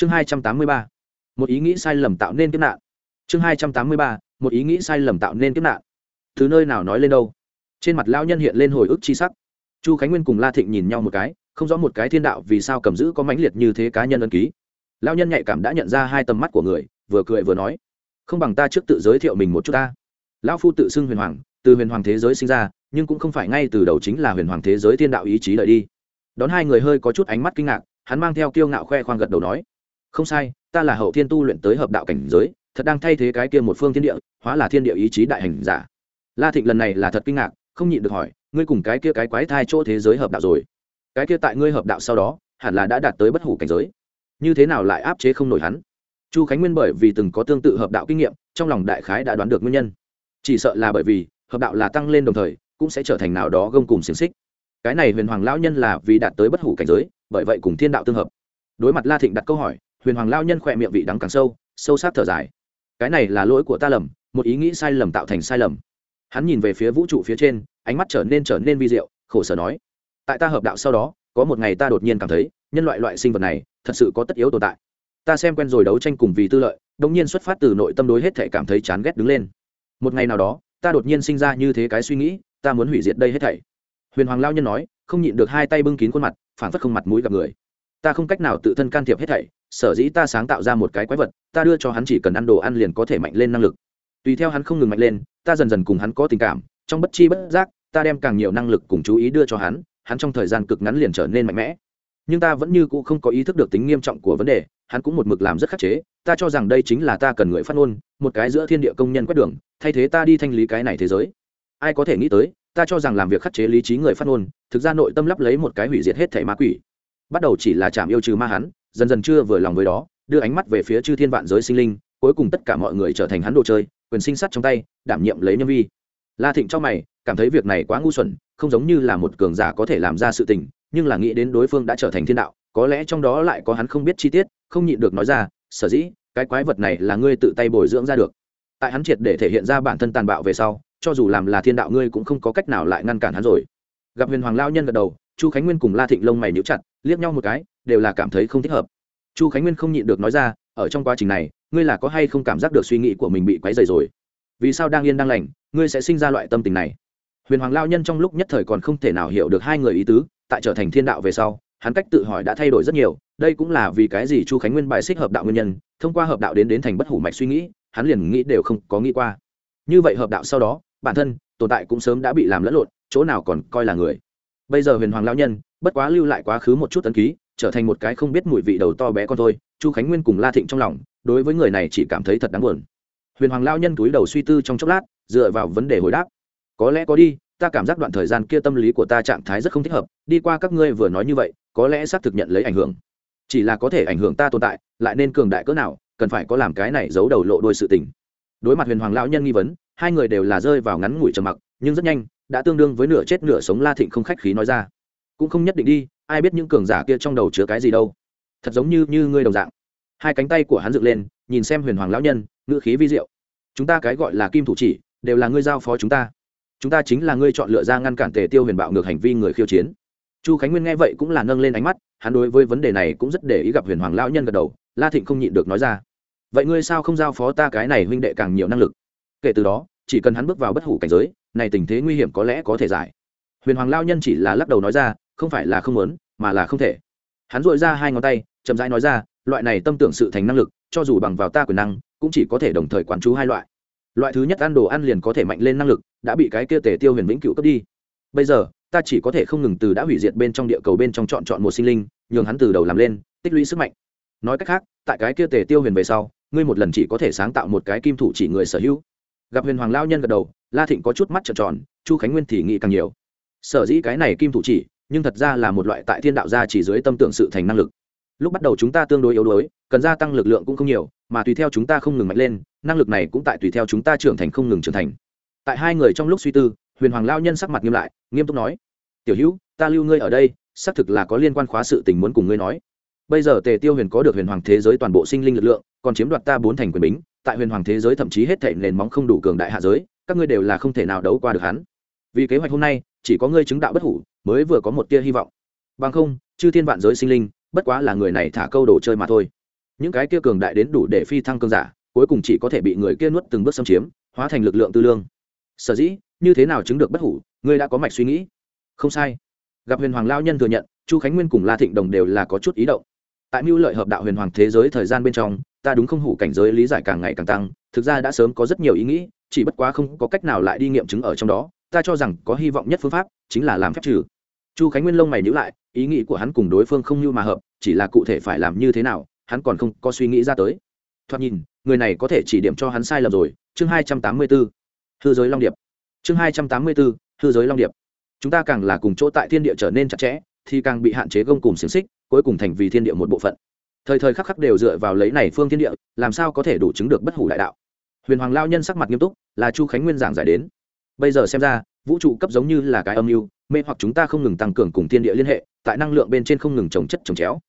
chương hai trăm tám mươi ba, một ý nghĩ sai lầm tạo nên kiếp nạn. Chương hai trăm tám mươi ba, một ý nghĩ sai lầm tạo nên kiếp nạn. Từ nơi nào nói lên đâu? Trên mặt lão nhân hiện lên hồi ức chi sắc. Chu khánh nguyên cùng la thịnh nhìn nhau một cái, không rõ một cái thiên đạo vì sao cầm giữ có mãnh liệt như thế cá nhân ân ký. Lão nhân nhạy cảm đã nhận ra hai tầm mắt của người, vừa cười vừa nói, không bằng ta trước tự giới thiệu mình một chút ta. Lão phu tự xưng huyền hoàng, từ huyền hoàng thế giới sinh ra, nhưng cũng không phải ngay từ đầu chính là huyền hoàng thế giới thiên đạo ý chí lợi đi. Đón hai người hơi có chút ánh mắt kinh ngạc, hắn mang theo kiêu ngạo khoe khoang gật đầu nói không sai, ta là hậu thiên tu luyện tới hợp đạo cảnh giới, thật đang thay thế cái kia một phương thiên địa, hóa là thiên địa ý chí đại hành giả. La thịnh lần này là thật kinh ngạc, không nhịn được hỏi, ngươi cùng cái kia cái quái thai chỗ thế giới hợp đạo rồi? Cái kia tại ngươi hợp đạo sau đó, hẳn là đã đạt tới bất hủ cảnh giới. Như thế nào lại áp chế không nổi hắn? Chu khánh nguyên bởi vì từng có tương tự hợp đạo kinh nghiệm, trong lòng đại khái đã đoán được nguyên nhân. Chỉ sợ là bởi vì, hợp đạo là tăng lên đồng thời, cũng sẽ trở thành nào đó gông cùng xiềng xích. Cái này huyền hoàng lão nhân là vì đạt tới bất hủ cảnh giới, bởi vậy cùng thiên đạo tương hợp. Đối mặt la thịnh đặt câu hỏi huyền hoàng lão nhân khỏe miệng vị đắng càng sâu sâu sắc thở dài. Cái này là lỗi của ta lầm, một ý nghĩ sai lầm tạo thành sai lầm. Hắn nhìn về phía vũ trụ phía trên, ánh mắt trở nên trở nên vi diệu, khổ sở nói, tại ta hợp đạo sau đó, có một ngày ta đột nhiên cảm thấy, nhân loại loại sinh vật này, thật sự có tất yếu tồn tại. Ta xem quen rồi đấu tranh cùng vì tư lợi, đột nhiên xuất phát từ nội tâm đối hết thể cảm thấy chán ghét đứng lên. Một ngày nào đó, ta đột nhiên sinh ra như thế cái suy nghĩ, ta muốn hủy diệt đây hết thảy. Huyền hoàng lao nhân nói, không nhịn được hai tay bưng kín khuôn mặt phản phất không mặt mũi gặp người ta không cách nào tự thân can thiệp hết thảy, sở dĩ ta sáng tạo ra một cái quái vật, ta đưa cho hắn chỉ cần ăn đồ ăn liền có thể mạnh lên năng lực. Tùy theo hắn không ngừng mạnh lên, ta dần dần cùng hắn có tình cảm, trong bất chi bất giác, ta đem càng nhiều năng lực cùng chú ý đưa cho hắn hắn trong thời gian cực ngắn liền trở nên mạnh mẽ. Nhưng ta vẫn như cũ không có ý thức được tính nghiêm trọng của vấn đề, hắn cũng một mực làm rất khắc chế, ta cho rằng đây chính là ta cần người phát ngôn, một cái giữa thiên địa công nhân quét đường, thay thế ta đi thanh lý cái này thế giới. Ai có thể nghĩ tới, ta cho rằng làm việc khắc chế lý trí người phát ngôn, thực ra nội tâm lắp lấy một cái hủy diệt hết thẻ ma quỷ bắt đầu chỉ là chạm yêu trừ ma hắn, dần dần chưa vừa lòng với đó, đưa ánh mắt về phía chư thiên vạn giới sinh linh, cuối cùng tất cả mọi người trở thành hắn đồ chơi, quyền sinh sắt trong tay, đảm nhiệm lấy nhân vi. La thịnh cho mày, cảm thấy việc này quá ngu xuẩn, không giống như là một cường giả có thể làm ra sự tình, nhưng là nghĩ đến đối phương đã trở thành thiên đạo, có lẽ trong đó lại có hắn không biết chi tiết, không nhịn được nói ra, sở dĩ, cái quái vật này là ngươi tự tay bồi dưỡng ra được. Tại hắn triệt để thể hiện ra bản thân tàn bạo về sau, cho dù làm là thiên đạo ngươi cũng không có cách nào lại ngăn cản hắn rồi. Gặp huyền hoàng lao nhân gật đầu chu khánh nguyên cùng la thịnh lông mày níu chặt, liếc nhau một cái, đều là cảm thấy không thích hợp. Chu khánh nguyên không nhịn được nói ra, ở trong quá trình này, ngươi là có hay không cảm giác được suy nghĩ của mình bị quấy dày rồi? Vì sao đang yên đang lành, ngươi sẽ sinh ra loại tâm tình này? Huyền hoàng lao nhân trong lúc nhất thời còn không thể nào hiểu được hai người ý tứ, tại trở thành thiên đạo về sau, hắn cách tự hỏi đã thay đổi rất nhiều, đây cũng là vì cái gì chu khánh nguyên bài xích hợp đạo nguyên nhân, thông qua hợp đạo đến đến thành bất hủ mạch suy nghĩ, hắn liền nghĩ đều không có nghĩ qua. Như vậy hợp đạo sau đó, bản thân, tồn tại cũng sớm đã bị làm lẫn lộn, chỗ nào còn coi là người bây giờ huyền hoàng lão nhân, bất quá lưu lại quá khứ một chút tấn ký, trở thành một cái không biết mùi vị đầu to bé con thôi, chu khánh nguyên cùng la thịnh trong lòng, đối với người này chỉ cảm thấy thật đáng buồn. Huyền hoàng lao nhân túi đầu suy tư trong chốc lát, dựa vào vấn đề hồi đáp. Có lẽ có đi, ta cảm giác đoạn thời gian kia tâm lý của ta trạng thái rất không thích hợp, đi qua các ngươi vừa nói như vậy, có lẽ xác thực nhận lấy ảnh hưởng. Chỉ là có thể ảnh hưởng ta tồn tại, lại nên cường đại cỡ nào, cần phải có làm cái này giấu đầu lộ đôi sự tình. Đối mặt huyền hoàng lão nhân nghi vấn, hai người đều là rơi vào ngắn ngủi trầm mặc, nhưng rất nhanh đã tương đương với nửa chết nửa sống la thịnh không khách khí nói ra. Cũng không nhất định đi, ai biết những cường giả kia trong đầu chứa cái gì đâu. Thật giống như như ngươi đồng dạng. Hai cánh tay của hắn dựng lên, nhìn xem huyền hoàng lão nhân, ngữ khí vi diệu. Chúng ta cái gọi là kim thủ chỉ, đều là ngươi giao phó chúng ta. Chúng ta chính là ngươi chọn lựa ra ngăn cản tề tiêu huyền bạo ngược hành vi người khiêu chiến. Chu khánh nguyên nghe vậy cũng là nâng lên ánh mắt, hắn đối với vấn đề này cũng rất để ý gặp huyền hoàng lão nhân gật đầu, la thịnh không nhịn được nói ra. Vậy ngươi sao không giao phó ta cái này huynh đệ càng nhiều năng lực? Kể từ đó, chỉ cần hắn bước vào bất hủ cảnh giới này tình thế nguy hiểm có lẽ có thể giải. Huyền hoàng lao nhân chỉ là lắc đầu nói ra, không phải là không muốn, mà là không thể. Hắn dội ra hai ngón tay, chậm rãi nói ra, loại này tâm tưởng sự thành năng lực, cho dù bằng vào ta quyền năng, cũng chỉ có thể đồng thời quán chú hai loại. Loại thứ nhất ăn đồ ăn liền có thể mạnh lên năng lực, đã bị cái kia tề tiêu huyền vĩnh cựu cướp đi. Bây giờ, ta chỉ có thể không ngừng từ đã hủy diệt bên trong địa cầu bên trong chọn chọn một sinh linh, nhường hắn từ đầu làm lên, tích lũy sức mạnh. Nói cách khác, tại cái kia tề tiêu huyền về sau, ngươi một lần chỉ có thể sáng tạo một cái kim thủ chỉ người sở hữu. Gặp huyền hoàng lao nhân gật đầu la thịnh có chút mắt trợn tròn, chu khánh nguyên thì nghĩ càng nhiều. Sở dĩ cái này kim thủ chỉ, nhưng thật ra là một loại tại thiên đạo gia chỉ dưới tâm tưởng sự thành năng lực. Lúc bắt đầu chúng ta tương đối yếu đuối, cần gia tăng lực lượng cũng không nhiều, mà tùy theo chúng ta không ngừng mạnh lên, năng lực này cũng tại tùy theo chúng ta trưởng thành không ngừng trưởng thành. Tại hai người trong lúc suy tư, huyền hoàng lao nhân sắc mặt nghiêm lại, nghiêm túc nói, tiểu hữu, ta lưu ngươi ở đây, xác thực là có liên quan khóa sự tình muốn cùng ngươi nói. Bây giờ tề tiêu huyền có được huyền hoàng thế giới toàn bộ sinh linh lực lượng, còn chiếm đoạt ta bốn thành quyền bính, tại huyền hoàng thế giới thậm chí hết thể nền móng không đủ cường đại hạ giới các ngươi đều là không thể nào đấu qua được hắn. Vì kế hoạch hôm nay, chỉ có ngươi chứng đạo bất hủ, mới vừa có một tia hy vọng. Bằng không, chư thiên vạn giới sinh linh, bất quá là người này thả câu đồ chơi mà thôi. Những cái kia cường đại đến đủ để phi thăng cương giả, cuối cùng chỉ có thể bị người kia nuốt từng bước xâm chiếm, hóa thành lực lượng tư lương. Sở dĩ, như thế nào chứng được bất hủ, ngươi đã có mạch suy nghĩ. Không sai. Gặp huyền hoàng lao nhân thừa nhận, chu khánh nguyên cùng la thịnh đồng đều là có chút ý động. Tại mưu lợi hợp đạo huyền hoàng thế giới thời gian bên trong ta đúng không hủ cảnh giới lý giải càng ngày càng tăng, thực ra đã sớm có rất nhiều ý nghĩ, chỉ bất quá không có cách nào lại đi nghiệm chứng ở trong đó, ta cho rằng có hy vọng nhất phương pháp chính là làm phép trừ. Chu khánh nguyên lông mày nhữ lại, ý nghĩ của hắn cùng đối phương không như mà hợp, chỉ là cụ thể phải làm như thế nào, hắn còn không có suy nghĩ ra tới. Thoạt nhìn, người này có thể chỉ điểm cho hắn sai lầm rồi, chương hai trăm tám mươi b ố hư giới long điệp. Chương hai trăm tám mươi b ố hư giới long điệp. Chúng ta càng là cùng chỗ tại thiên địa trở nên chặt chẽ, thì càng bị hạn chế gông cùng xiềng xích, cuối cùng thành vì thiên địa một bộ phận thời thời khắc khắc đều dựa vào lấy này phương thiên địa, làm sao có thể đủ chứng được bất hủ đại đạo? Huyền hoàng lao nhân sắc mặt nghiêm túc, là chu khánh nguyên giảng giải đến. Bây giờ xem ra, vũ trụ cấp giống như là cái âm mưu, mê hoặc chúng ta không ngừng tăng cường cùng thiên địa liên hệ, tại năng lượng bên trên không ngừng trồng chất trồng chéo.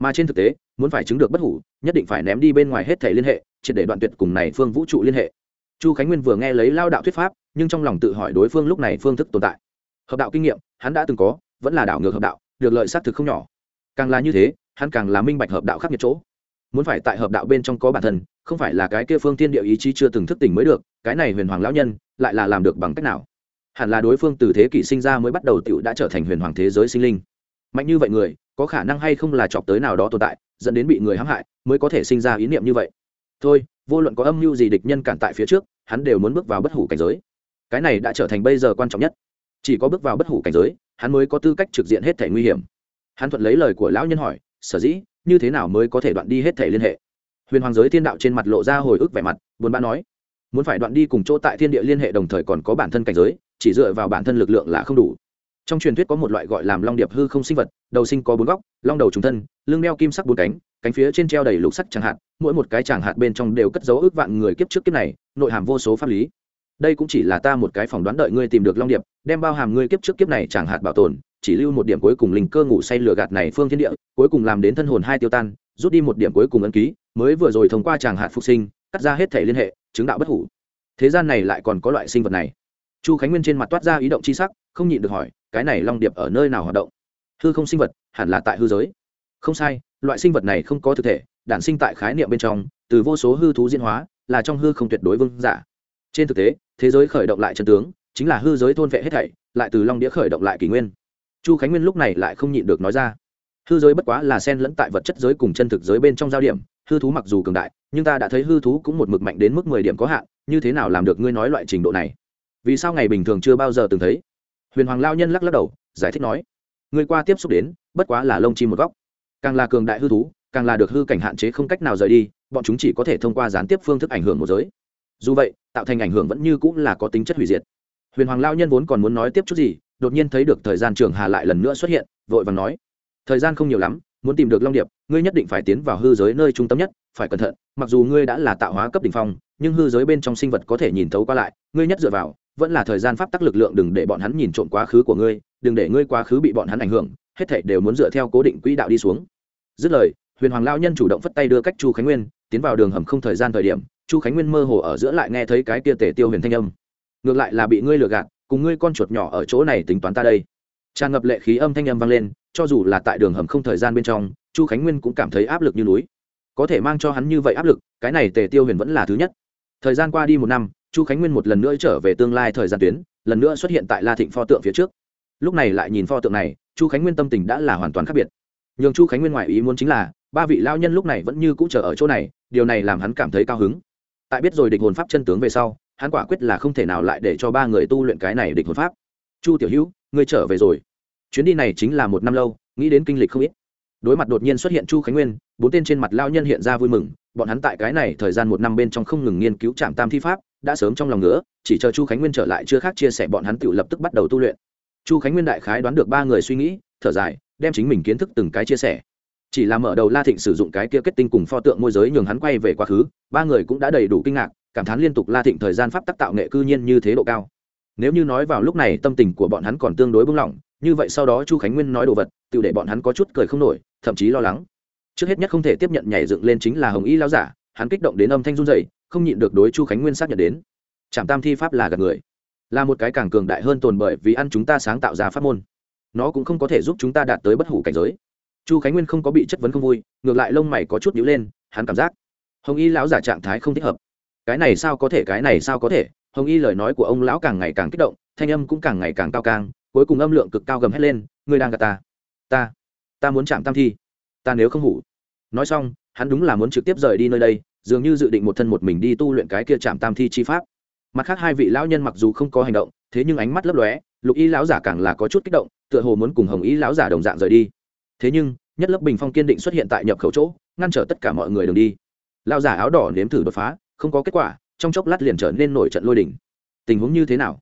Mà trên thực tế, muốn phải chứng được bất hủ, nhất định phải ném đi bên ngoài hết thể liên hệ, triệt để đoạn tuyệt cùng này phương vũ trụ liên hệ. Chu khánh nguyên vừa nghe lấy lao đạo thuyết pháp, nhưng trong lòng tự hỏi đối phương lúc này phương thức tồn tại. Hợp đạo kinh nghiệm, hắn đã từng có, vẫn là đảo ngược hợp đạo, được lợi xác thực không nhỏ. Càng là như thế hắn càng là minh bạch hợp đạo khắc nghiệt chỗ. Muốn phải tại hợp đạo bên trong có bản thân, không phải là cái kia phương tiên địa ý chí chưa từng thức tỉnh mới được, cái này huyền hoàng lão nhân, lại là làm được bằng cách nào? Hẳn là đối phương từ thế kỷ sinh ra mới bắt đầu tựu đã trở thành huyền hoàng thế giới sinh linh. Mạnh như vậy người, có khả năng hay không là chọc tới nào đó tồn tại, dẫn đến bị người hãm hại, mới có thể sinh ra ý niệm như vậy? Thôi, vô luận có âm mưu gì địch nhân cản tại phía trước, hắn đều muốn bước vào bất hủ cảnh giới. Cái này đã trở thành bây giờ quan trọng nhất. Chỉ có bước vào bất hủ cảnh giới, hắn mới có tư cách trực diện hết thể nguy hiểm. Hắn thuận lấy lời của lão nhân hỏi sở dĩ, như thế nào mới có thể đoạn đi hết thể liên hệ? Huyền hoàng giới thiên đạo trên mặt lộ ra hồi ức vẻ mặt, buồn bã nói, muốn phải đoạn đi cùng chỗ tại thiên địa liên hệ đồng thời còn có bản thân cảnh giới, chỉ dựa vào bản thân lực lượng là không đủ. Trong truyền thuyết có một loại gọi làm long điệp hư không sinh vật, đầu sinh có bốn góc, long đầu trùng thân, lưng đeo kim sắc bốn cánh cánh phía trên treo đầy lục sắc chẳng hạn, mỗi một cái chẳng hạt bên trong đều cất dấu ước vạn người kiếp trước kiếp này, nội hàm vô số pháp lý đây cũng chỉ là ta một cái phỏng đoán đợi ngươi tìm được long điệp, đem bao hàm ngươi kiếp trước kiếp này chẳng hạt bảo tồn, chỉ lưu một điểm cuối cùng linh cơ ngủ say lửa gạt này phương thiên địa, cuối cùng làm đến thân hồn hai tiêu tan, rút đi một điểm cuối cùng ấn ký, mới vừa rồi thông qua chàng hạt phục sinh, cắt ra hết thể liên hệ, chứng đạo bất hủ. Thế gian này lại còn có loại sinh vật này. Chu khánh nguyên trên mặt toát ra ý động c h i sắc, không nhịn được hỏi, cái này long điệp ở nơi nào hoạt động? Hư không sinh vật, hẳn là tại hư giới. Không sai, loại sinh vật này không có thực thể, đản sinh tại khái niệm bên trong, từ vô số hư thú diễn hóa, là trong hư không tuyệt đối vương giả. Trên thực tế thế giới khởi động lại chân tướng, chính là hư giới thôn vệ hết thảy, lại từ long đĩa khởi động lại kỷ nguyên. Chu khánh nguyên lúc này lại không nhịn được nói ra, hư giới bất quá là sen lẫn tại vật chất giới cùng chân thực giới bên trong giao điểm, hư thú mặc dù cường đại, nhưng ta đã thấy hư thú cũng một mực mạnh đến mức mười điểm có hạn, như thế nào làm được ngươi nói loại trình độ này? Vì sao ngày bình thường chưa bao giờ từng thấy? Huyền hoàng lao nhân lắc lắc đầu, giải thích nói, ngươi qua tiếp xúc đến, bất quá là lông chim một góc. Càng là cường đại hư thú, càng là được hư cảnh hạn chế không cách nào rời đi, bọn chúng chỉ có thể thông qua gián tiếp phương thức ảnh hưởng một giới dù vậy, tạo thành ảnh hưởng vẫn như cũng là có tính chất hủy diệt. Huyền hoàng lao nhân vốn còn muốn nói tiếp chút gì, đột nhiên thấy được thời gian trường hà lại lần nữa xuất hiện, vội vàng nói, thời gian không nhiều lắm, muốn tìm được long điệp, ngươi nhất định phải tiến vào hư giới nơi trung tâm nhất, phải cẩn thận, mặc dù ngươi đã là tạo hóa cấp đ ỉ n h phong, nhưng hư giới bên trong sinh vật có thể nhìn thấu qua lại, ngươi nhất dựa vào, vẫn là thời gian pháp tắc lực lượng đừng để bọn hắn nhìn trộm quá khứ của ngươi, đừng để ngươi quá khứ bị bọn hắn ảnh hưởng, hết thể đều muốn dựa theo cố định quỹ đạo đi xuống. Dứt lời, huyền hoàng lao nhân chủ động phất tay đưa cách chu khánh nguyên tiến vào đường hầm không thời gian thời điểm, chu khánh nguyên mơ hồ ở giữa lại nghe thấy cái kia tể tiêu huyền thanh âm. Ngược lại là bị ngươi lừa gạt, cùng ngươi con chuột nhỏ ở chỗ này tính toán ta đây. Tràn ngập lệ khí âm thanh âm vang lên, cho dù là tại đường hầm không thời gian bên trong, chu khánh nguyên cũng cảm thấy áp lực như núi. Có thể mang cho hắn như vậy áp lực, cái này tề tiêu huyền vẫn là thứ nhất. Thời gian qua đi một năm, chu khánh nguyên một lần nữa trở về tương lai thời gian tuyến, lần nữa xuất hiện tại la thịnh pho tượng phía trước. Lúc này lại nhìn pho tượng này, chu khánh nguyên tâm tình đã là hoàn toàn khác biệt. Nhường chu khánh nguyên ngoại ý muốn chính là, ba vị lao nhân lúc này vẫn như cũ chờ ở chỗ này điều này làm hắn cảm thấy cao hứng. Tại biết rồi địch hồn pháp chân tướng về sau, hắn quả quyết là không thể nào lại để cho ba người tu luyện cái này địch hồn pháp. Chu tiểu hữu, ngươi trở về rồi. Chuyến đi này chính là một năm lâu, nghĩ đến kinh lịch không ít. Đối mặt đột nhiên xuất hiện chu khánh nguyên, bốn tên trên mặt lao nhân hiện ra vui mừng, bọn hắn tại cái này thời gian một năm bên trong không ngừng nghiên cứu trạm tam thi pháp, đã sớm trong lòng nữa chỉ chờ chu khánh nguyên trở lại chưa khác chia sẻ bọn hắn tự lập tức bắt đầu tu luyện. Chu khánh nguyên đại khái đoán được ba người suy nghĩ, thở dài, đem chính mình kiến thức từng cái chia sẻ chỉ là mở đầu la thịnh sử dụng cái kia kết tinh cùng pho tượng môi giới nhường hắn quay về quá khứ, ba người cũng đã đầy đủ kinh ngạc, cảm thán liên tục la thịnh thời gian pháp tắc tạo nghệ cư nhiên như thế độ cao. Nếu như nói vào lúc này tâm tình của bọn hắn còn tương đối bung lỏng, như vậy sau đó chu khánh nguyên nói đồ vật, tự để bọn hắn có chút cười không nổi, thậm chí lo lắng. Trước hết nhất không thể tiếp nhận nhảy dựng lên chính là hồng y lao giả, hắn kích động đến âm thanh run dày không nhịn được đối chu khánh nguyên xác nhận đến. Trạm tam thi pháp là gạt người. Là một cái càng cường đại hơn tồn bởi vì ăn chúng ta sáng tạo ra pháp môn. Nó cũng không có thể giúp chúng ta đạt tới bất hủ cảnh giới chu khánh nguyên không có bị chất vấn không vui, ngược lại lông mày có chút nhữ lên, hắn cảm giác hồng y lão giả trạng thái không thích hợp. Cái này sao có thể, cái này sao có thể? Hồng y lời nói của ông lão càng ngày càng kích động, thanh âm cũng càng ngày càng cao càng cuối cùng âm lượng cực cao gầm hét lên, ngươi đang gạt ta ta ta muốn chạm tam thi, ta nếu không hủ nói xong, hắn đúng là muốn trực tiếp rời đi nơi đây, dường như dự định một thân một mình đi tu luyện cái kia chạm tam thi chi pháp. Mặt khác hai vị lão nhân mặc dù không có hành động, thế nhưng ánh mắt lấp lóe, lục y lão giả càng là có chút kích động, tựa hồ muốn cùng hồng y lão giả đồng dạng rời đi thế nhưng, nhất lớp bình phong kiên định xuất hiện tại nhập khẩu chỗ, ngăn trở tất cả mọi người đường đi. Lão giả áo đỏ nếm thử đột phá, không có kết quả, trong chốc lát liền trở nên nổi trận lôi đỉnh tình huống như thế nào?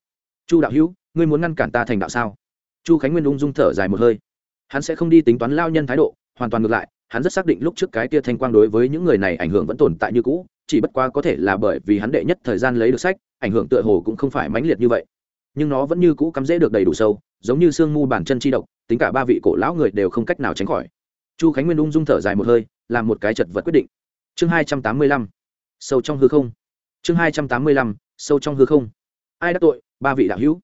Chu đạo hữu, ngươi muốn ngăn cản ta thành đạo sao? Chu khánh nguyên ung dung thở dài một hơi. Hắn sẽ không đi tính toán lao nhân thái độ, hoàn toàn ngược lại, hắn rất xác định lúc trước cái kia thanh quang đối với những người này ảnh hưởng vẫn tồn tại như cũ, chỉ bất quá có thể là bởi vì hắn đệ nhất thời gian lấy được sách, ảnh hưởng tựa hồ cũng không phải mãnh liệt như vậy. Nhưng nó vẫn như cũ cắm dễ được đầy đủ sâu, giống như sương mù bản chân chi độc tính cả ba vị cổ lão người đều không cách nào tránh khỏi. Chu khánh nguyên ung dung thở dài một hơi, làm một cái chật vật quyết định. Chương hai trăm tám mươi lăm, sâu trong hư không. Chương hai trăm tám mươi lăm, sâu trong hư không. Ai đắc tội, ba vị đạo hữu.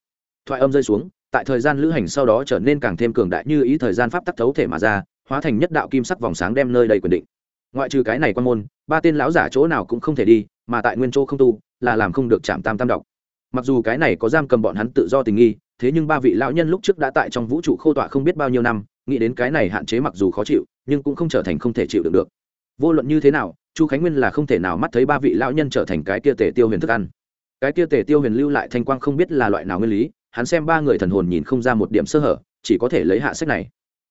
Thoại âm rơi xuống, tại thời gian lữ hành sau đó trở nên càng thêm cường đại như ý thời gian pháp tắc thấu thể mà ra, hóa thành nhất đạo kim sắc vòng sáng đem nơi đầy quyền định. Ngoại trừ cái này quan môn, ba tên lão giả chỗ nào cũng không thể đi, mà tại nguyên chỗ không tu, là làm không được chạm tam tam độc. Mặc dù cái này có giam cầm bọn hắn tự do tình nghi thế nhưng ba vị lão nhân lúc trước đã tại trong vũ trụ khô tọa không biết bao nhiêu năm, nghĩ đến cái này hạn chế mặc dù khó chịu, nhưng cũng không trở thành không thể chịu được được. Vô luận như thế nào, chu khánh nguyên là không thể nào mắt thấy ba vị lão nhân trở thành cái kia tề tiêu huyền thức ăn. Cái kia tề tiêu huyền lưu lại thanh quang không biết là loại nào nguyên lý, hắn xem ba người thần hồn nhìn không ra một điểm sơ hở, chỉ có thể lấy hạ sách này.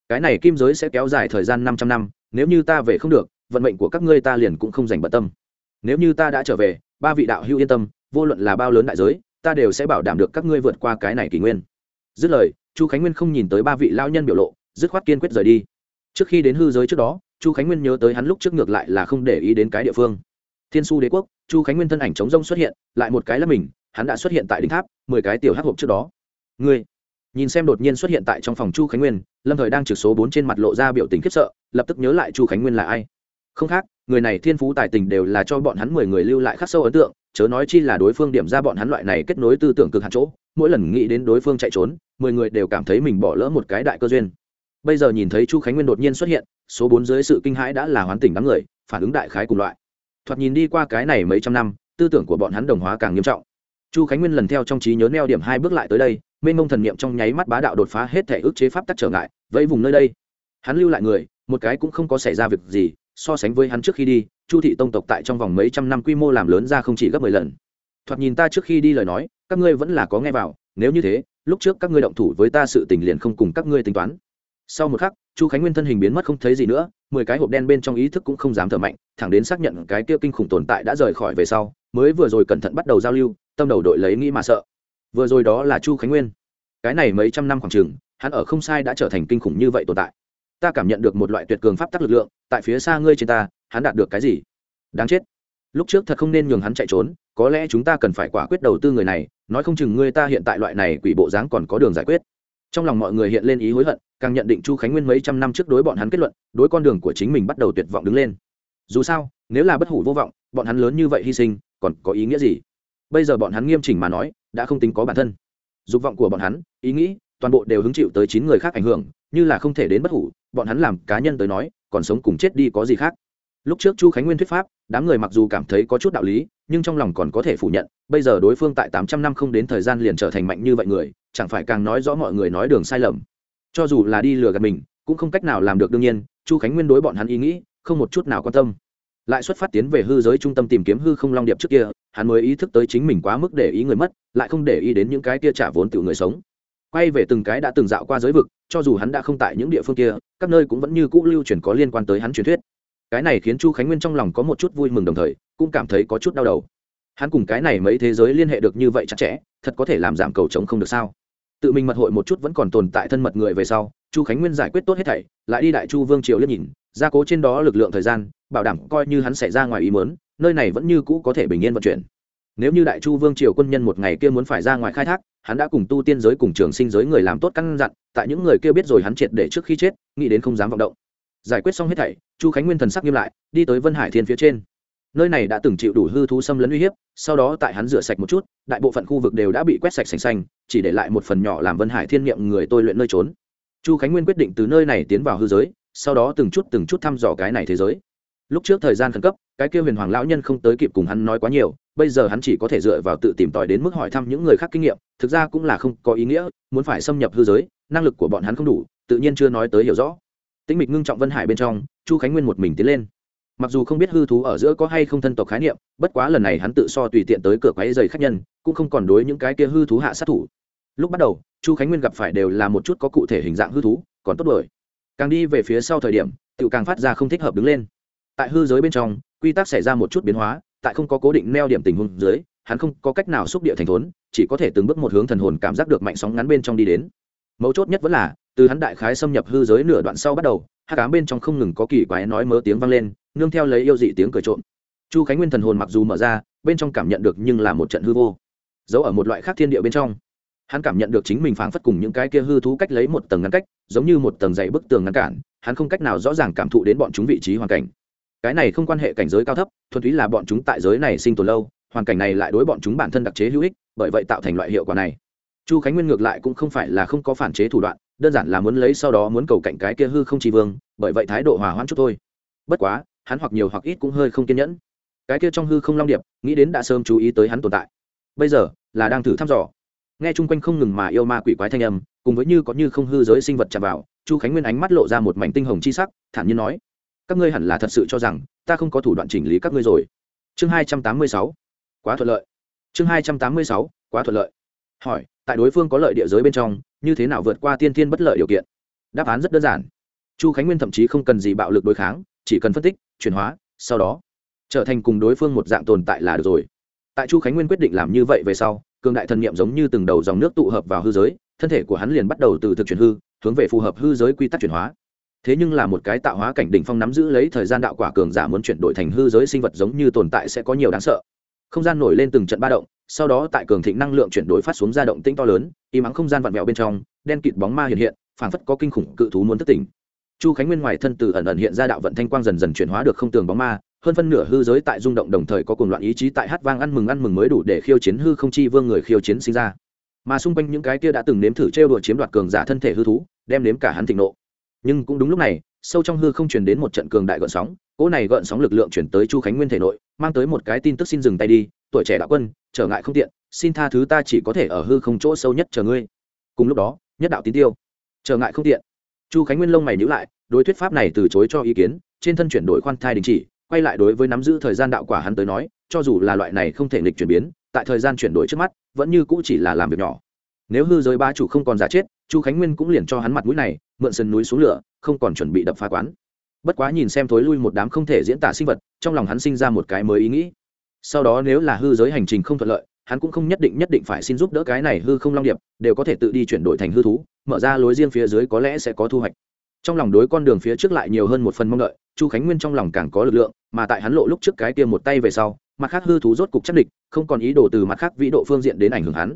Cái này kim giới sẽ kéo dài thời gian 500 năm, nếu như ta về không được, vận mệnh của các ngươi ta liền cũng không dành bận tâm. Nếu như ta đã trở về, ba vị đạo hữu yên tâm, vô luận là bao lớn đại giới ta đều sẽ bảo đảm được các ngươi vượt qua cái này kỷ nguyên. Dứt lời, chu khánh nguyên không nhìn tới ba vị lao nhân biểu lộ, dứt khoát kiên quyết rời đi. Trước khi đến hư giới trước đó, chu khánh nguyên nhớ tới hắn lúc trước ngược lại là không để ý đến cái địa phương. Thiên su đế quốc, chu khánh nguyên thân ảnh chống rông xuất hiện, lại một cái là mình, hắn đã xuất hiện tại đỉnh tháp, mười cái tiểu hắc hộp trước đó. Ngươi, nhìn xem đột nhiên xuất hiện tại trong phòng chu khánh nguyên, lâm thời đang trực số bốn trên mặt lộ ra biểu tình khiếp sợ, lập tức nhớ lại chu khánh nguyên là ai. Không khác, người này thiên phú tài tình đều là cho bọn hắn mười người lưu lại khắc sâu ấn tượng chớ nói chi là đối phương điểm ra bọn hắn loại này kết nối tư tưởng cực hạt chỗ, mỗi lần nghĩ đến đối phương chạy trốn, mười người đều cảm thấy mình bỏ lỡ một cái đại cơ duyên. Bây giờ nhìn thấy chu khánh nguyên đột nhiên xuất hiện, số bốn dưới sự kinh hãi đã là hoán tỉnh đám người, phản ứng đại khái cùng loại. Thoạt nhìn đi qua cái này mấy trăm năm, tư tưởng của bọn hắn đồng hóa càng nghiêm trọng. Chu khánh nguyên lần theo trong trí nhớ neo điểm hai bước lại tới đây, mênh mông thần niệm trong nháy mắt bá đạo đột phá hết thể ức chế pháp tắc trở ngại, vẫy vùng nơi đây. Hắn lưu lại người, một cái cũng không có xảy ra việc gì, so sánh với hắn trước khi đi chu thị tông tộc tại trong vòng mấy trăm năm quy mô làm lớn ra không chỉ gấp mười lần. Thoạt nhìn ta trước khi đi lời nói, các ngươi vẫn là có nghe vào, nếu như thế, lúc trước các ngươi động thủ với ta sự tình liền không cùng các ngươi tính toán. Sau một khắc, chu khánh nguyên thân hình biến mất không thấy gì nữa, mười cái hộp đen bên trong ý thức cũng không dám thở mạnh, thẳng đến xác nhận cái kia kinh khủng tồn tại đã rời khỏi về sau, mới vừa rồi cẩn thận bắt đầu giao lưu, tâm đầu đội lấy nghĩ mà sợ. Vừa rồi đó là chu khánh nguyên. Cái này mấy trăm năm khoảng trường hắn ở không sai đã trở thành kinh khủng như vậy tồn tại. Ta cảm nhận được một loại tuyệt cường pháp tắc lực lượng, tại phía xa ngươi trên ta hắn đạt được cái gì? Đáng chết. Lúc trước thật không nên nhường hắn chạy trốn, có lẽ chúng ta cần phải quả quyết đầu tư người này, nói không chừng ngươi ta hiện tại loại này quỷ bộ dáng còn có đường giải quyết. Trong lòng mọi người hiện lên ý hối hận, càng nhận định chu khánh nguyên mấy trăm năm trước đối bọn hắn kết luận, đối con đường của chính mình bắt đầu tuyệt vọng đứng lên. Dù sao, nếu là bất hủ vô vọng, bọn hắn lớn như vậy hy sinh, còn có ý nghĩa gì? Bây giờ bọn hắn nghiêm chỉnh mà nói, đã không tính có bản thân. Dục vọng của bọn hắn, ý nghĩ, toàn bộ đều hứng chịu tới chín người khác ảnh hưởng, như là không thể đến bất hủ, bọn hắn làm cá nhân tới nói, còn sống cùng chết đi có gì khác? Lúc trước chu khánh nguyên thuyết pháp, đám người mặc dù cảm thấy có chút đạo lý, nhưng trong lòng còn có thể phủ nhận, bây giờ đối phương tại tám trăm năm không đến thời gian liền trở thành mạnh như vậy người, chẳng phải càng nói rõ mọi người nói đường sai lầm. Cho dù là đi lừa gạt mình, cũng không cách nào làm được đương nhiên, chu khánh nguyên đối bọn hắn ý nghĩ, không một chút nào quan tâm. Lại xuất phát tiến về hư giới trung tâm tìm kiếm hư không long điệp trước kia, hắn mới ý thức tới chính mình quá mức để ý người mất, lại không để ý đến những cái kia trả vốn tự người sống. Quay về từng cái đã từng dạo qua giới vực, cho dù hắn đã không tại những địa phương kia, các nơi cũng vẫn như cũ lưu truyền có liên quan tới hắn truyền thuyết cái này khiến chu khánh nguyên trong lòng có một chút vui mừng đồng thời, cũng cảm thấy có chút đau đầu. Hắn cùng cái này mấy thế giới liên hệ được như vậy chặt chẽ, thật có thể làm giảm cầu chống không được sao? Tự mình mật hội một chút vẫn còn tồn tại thân mật người về sau, chu khánh nguyên giải quyết tốt hết thảy, lại đi đại chu vương triều liếc nhìn, gia cố trên đó lực lượng thời gian, bảo đảm coi như hắn xảy ra ngoài ý mớn nơi này vẫn như cũ có thể bình yên vận chuyển. Nếu như đại chu vương triều quân nhân một ngày kia muốn phải ra ngoài khai thác, hắn đã cùng tu tiên giới cùng trường sinh giới người làm tốt căn dặn, tại những người kia biết rồi hắn triệt để trước khi chết, nghĩ đến không dám vọng động giải quyết xong hết thảy, chu khánh nguyên thần sắc nghiêm lại, đi tới vân hải thiên phía trên. Nơi này đã từng chịu đủ hư thú xâm lấn uy hiếp, sau đó tại hắn rửa sạch một chút, đại bộ phận khu vực đều đã bị quét sạch xanh xanh, chỉ để lại một phần nhỏ làm vân hải thiên niệm người tôi luyện nơi trốn. Chu khánh nguyên quyết định từ nơi này tiến vào hư giới, sau đó từng chút từng chút thăm dò cái này thế giới. Lúc trước thời gian khẩn cấp, cái kia huyền hoàng lão nhân không tới kịp cùng hắn nói quá nhiều, bây giờ hắn chỉ có thể dựa vào tự tìm tòi đến mức hỏi thăm những người khác kinh nghiệm, thực ra cũng là không có ý nghĩa, muốn phải xâm nhập hư giới, năng lực của bọn hắn không đủ, tự nhiên chưa nói tới hiểu rõ tĩnh mịch ngưng trọng vân hải bên trong, chu khánh nguyên một mình tiến lên. Mặc dù không biết hư thú ở giữa có hay không thân tộc khái niệm, bất quá lần này hắn tự so tùy tiện tới cửa quáy dày khách nhân, cũng không còn đối những cái kia hư thú hạ sát thủ. Lúc bắt đầu, chu khánh nguyên gặp phải đều là một chút có cụ thể hình dạng hư thú, còn tốt đổi càng đi về phía sau thời điểm tự càng phát ra không thích hợp đứng lên. Tại hư giới bên trong, quy tắc xảy ra một chút biến hóa, tại không có cố định neo điểm tình huống dưới, hắn không có cách nào xúc địa thành thốn, chỉ có thể từng bước một hướng thần hồn cảm giác được mạnh sóng ngắn bên trong đi đến. Mấu chốt nhất vẫn là từ hắn đại khái xâm nhập hư giới nửa đoạn sau bắt đầu hát cám bên trong không ngừng có kỳ quái nói mớ tiếng vang lên, nương theo lấy yêu dị tiếng cười trộm. Chu khánh nguyên thần hồn mặc dù mở ra, bên trong cảm nhận được nhưng là một trận hư vô, giấu ở một loại khác thiên địa bên trong. Hắn cảm nhận được chính mình phảng phất cùng những cái kia hư thú cách lấy một tầng ngăn cách, giống như một tầng dày bức tường ngăn cản, hắn không cách nào rõ ràng cảm thụ đến bọn chúng vị trí hoàn cảnh. Cái này không quan hệ cảnh giới cao thấp, thuần túy là bọn chúng tại giới này sinh tồn lâu, hoàn cảnh này lại đối bọn chúng bản thân đặc chế hữu ích, bởi vậy tạo thành loại hiệu quả này. Chu khánh nguyên ngược lại cũng không phải là không có phản chế thủ đoạn đơn giản là muốn lấy sau đó muốn cầu cạnh cái kia hư không chỉ vương, bởi vậy thái độ hòa hoãn chút thôi. Bất quá, hắn hoặc nhiều hoặc ít cũng hơi không kiên nhẫn. Cái kia trong hư không long điệp, nghĩ đến đã sớm chú ý tới hắn tồn tại. Bây giờ, là đang thử thăm dò. Nghe chung quanh không ngừng mà yêu ma quỷ quái thanh âm, cùng với như có như không hư giới sinh vật chạm vào, chu khánh nguyên ánh mắt lộ ra một mảnh tinh hồng chi sắc, thản nhiên nói, các ngươi hẳn là thật sự cho rằng, ta không có thủ đoạn chỉnh lý các ngươi rồi. Chương hai trăm tám mươi sáu, quá thuận lợi. Chương hai trăm tám mươi sáu, quá thuận lợi. Hỏi, tại đối phương có lợi địa giới bên trong như thế nào vượt qua tiên thiên bất lợi điều kiện? Đáp án rất đơn giản. Chu khánh nguyên thậm chí không cần gì bạo lực đối kháng, chỉ cần phân tích, chuyển hóa, sau đó trở thành cùng đối phương một dạng tồn tại là được rồi. Tại chu khánh nguyên quyết định làm như vậy về sau, cường đại thần niệm giống như từng đầu dòng nước tụ hợp vào hư giới, thân thể của hắn liền bắt đầu từ thực chuyển hư, hướng về phù hợp hư giới quy tắc chuyển hóa. Thế nhưng là một cái tạo hóa cảnh đỉnh phong nắm giữ lấy thời gian đạo quả cường giả muốn chuyển đổi thành hư giới sinh vật giống như tồn tại sẽ có nhiều đáng sợ không gian nổi lên từng trận ba động, sau đó tại cường thịnh năng lượng chuyển đổi phát xuống ra động tĩnh to lớn, im mắng không gian vặn vẹo bên trong, đen kịt bóng ma hiện hiện, phảng phất có kinh khủng cự thú muốn thất tỉnh. Chu khánh nguyên ngoài thân từ ẩn ẩn hiện ra đạo vận thanh quang dần dần chuyển hóa được không tường bóng ma, hơn phân nửa hư giới tại rung động đồng thời có cùng loạn ý chí tại hát vang ăn mừng ăn mừng mới đủ để khiêu chiến hư không chi vương người khiêu chiến sinh ra. Mà xung quanh những cái kia đã từng nếm thử trêu đùa chiếm đoạt cường giả thân thể hư thú, đem nếm cả hắn thịnh nộ. Nhưng cũng đúng lúc này sâu trong hư không truyền đến một trận cường đại gợn sóng, cỗ này gợn sóng lực lượng chuyển tới chu khánh nguyên thể nội, mang tới một cái tin tức xin dừng tay đi, tuổi trẻ đạo quân, trở ngại không tiện, xin tha thứ ta chỉ có thể ở hư không chỗ sâu nhất chờ ngươi. Cùng lúc đó, nhất đạo tín tiêu, trở ngại không tiện. Chu khánh nguyên lông mày nhữ lại, đối thuyết pháp này từ chối cho ý kiến, trên thân chuyển đổi khoan thai đình chỉ, quay lại đối với nắm giữ thời gian đạo quả hắn tới nói, cho dù là loại này không thể nghịch chuyển biến, tại thời gian chuyển đổi trước mắt, vẫn như cũ chỉ là làm việc nhỏ. Nếu hư giới ba chủ không còn giả chết chu khánh nguyên cũng liền cho hắn mặt mũi này, mượn sân núi xuống lửa, không còn chuẩn bị đập phá quán. Bất quá nhìn xem thối lui một đám không thể diễn tả sinh vật, trong lòng hắn sinh ra một cái mới ý nghĩ. Sau đó nếu là hư giới hành trình không thuận lợi, hắn cũng không nhất định nhất định phải xin giúp đỡ cái này hư không long điệp, đều có thể tự đi chuyển đổi thành hư thú, mở ra lối riêng phía dưới có lẽ sẽ có thu hoạch. Trong lòng đối con đường phía trước lại nhiều hơn một phần mong đợi, chu khánh nguyên trong lòng càng có lực lượng, mà tại hắn lộ lúc trước cái kia một tay về sau, mặt khác hư thú rốt cục chắc địch, không còn ý đồ từ mặt khác vĩ độ phương diện đến ảnh hưởng hắn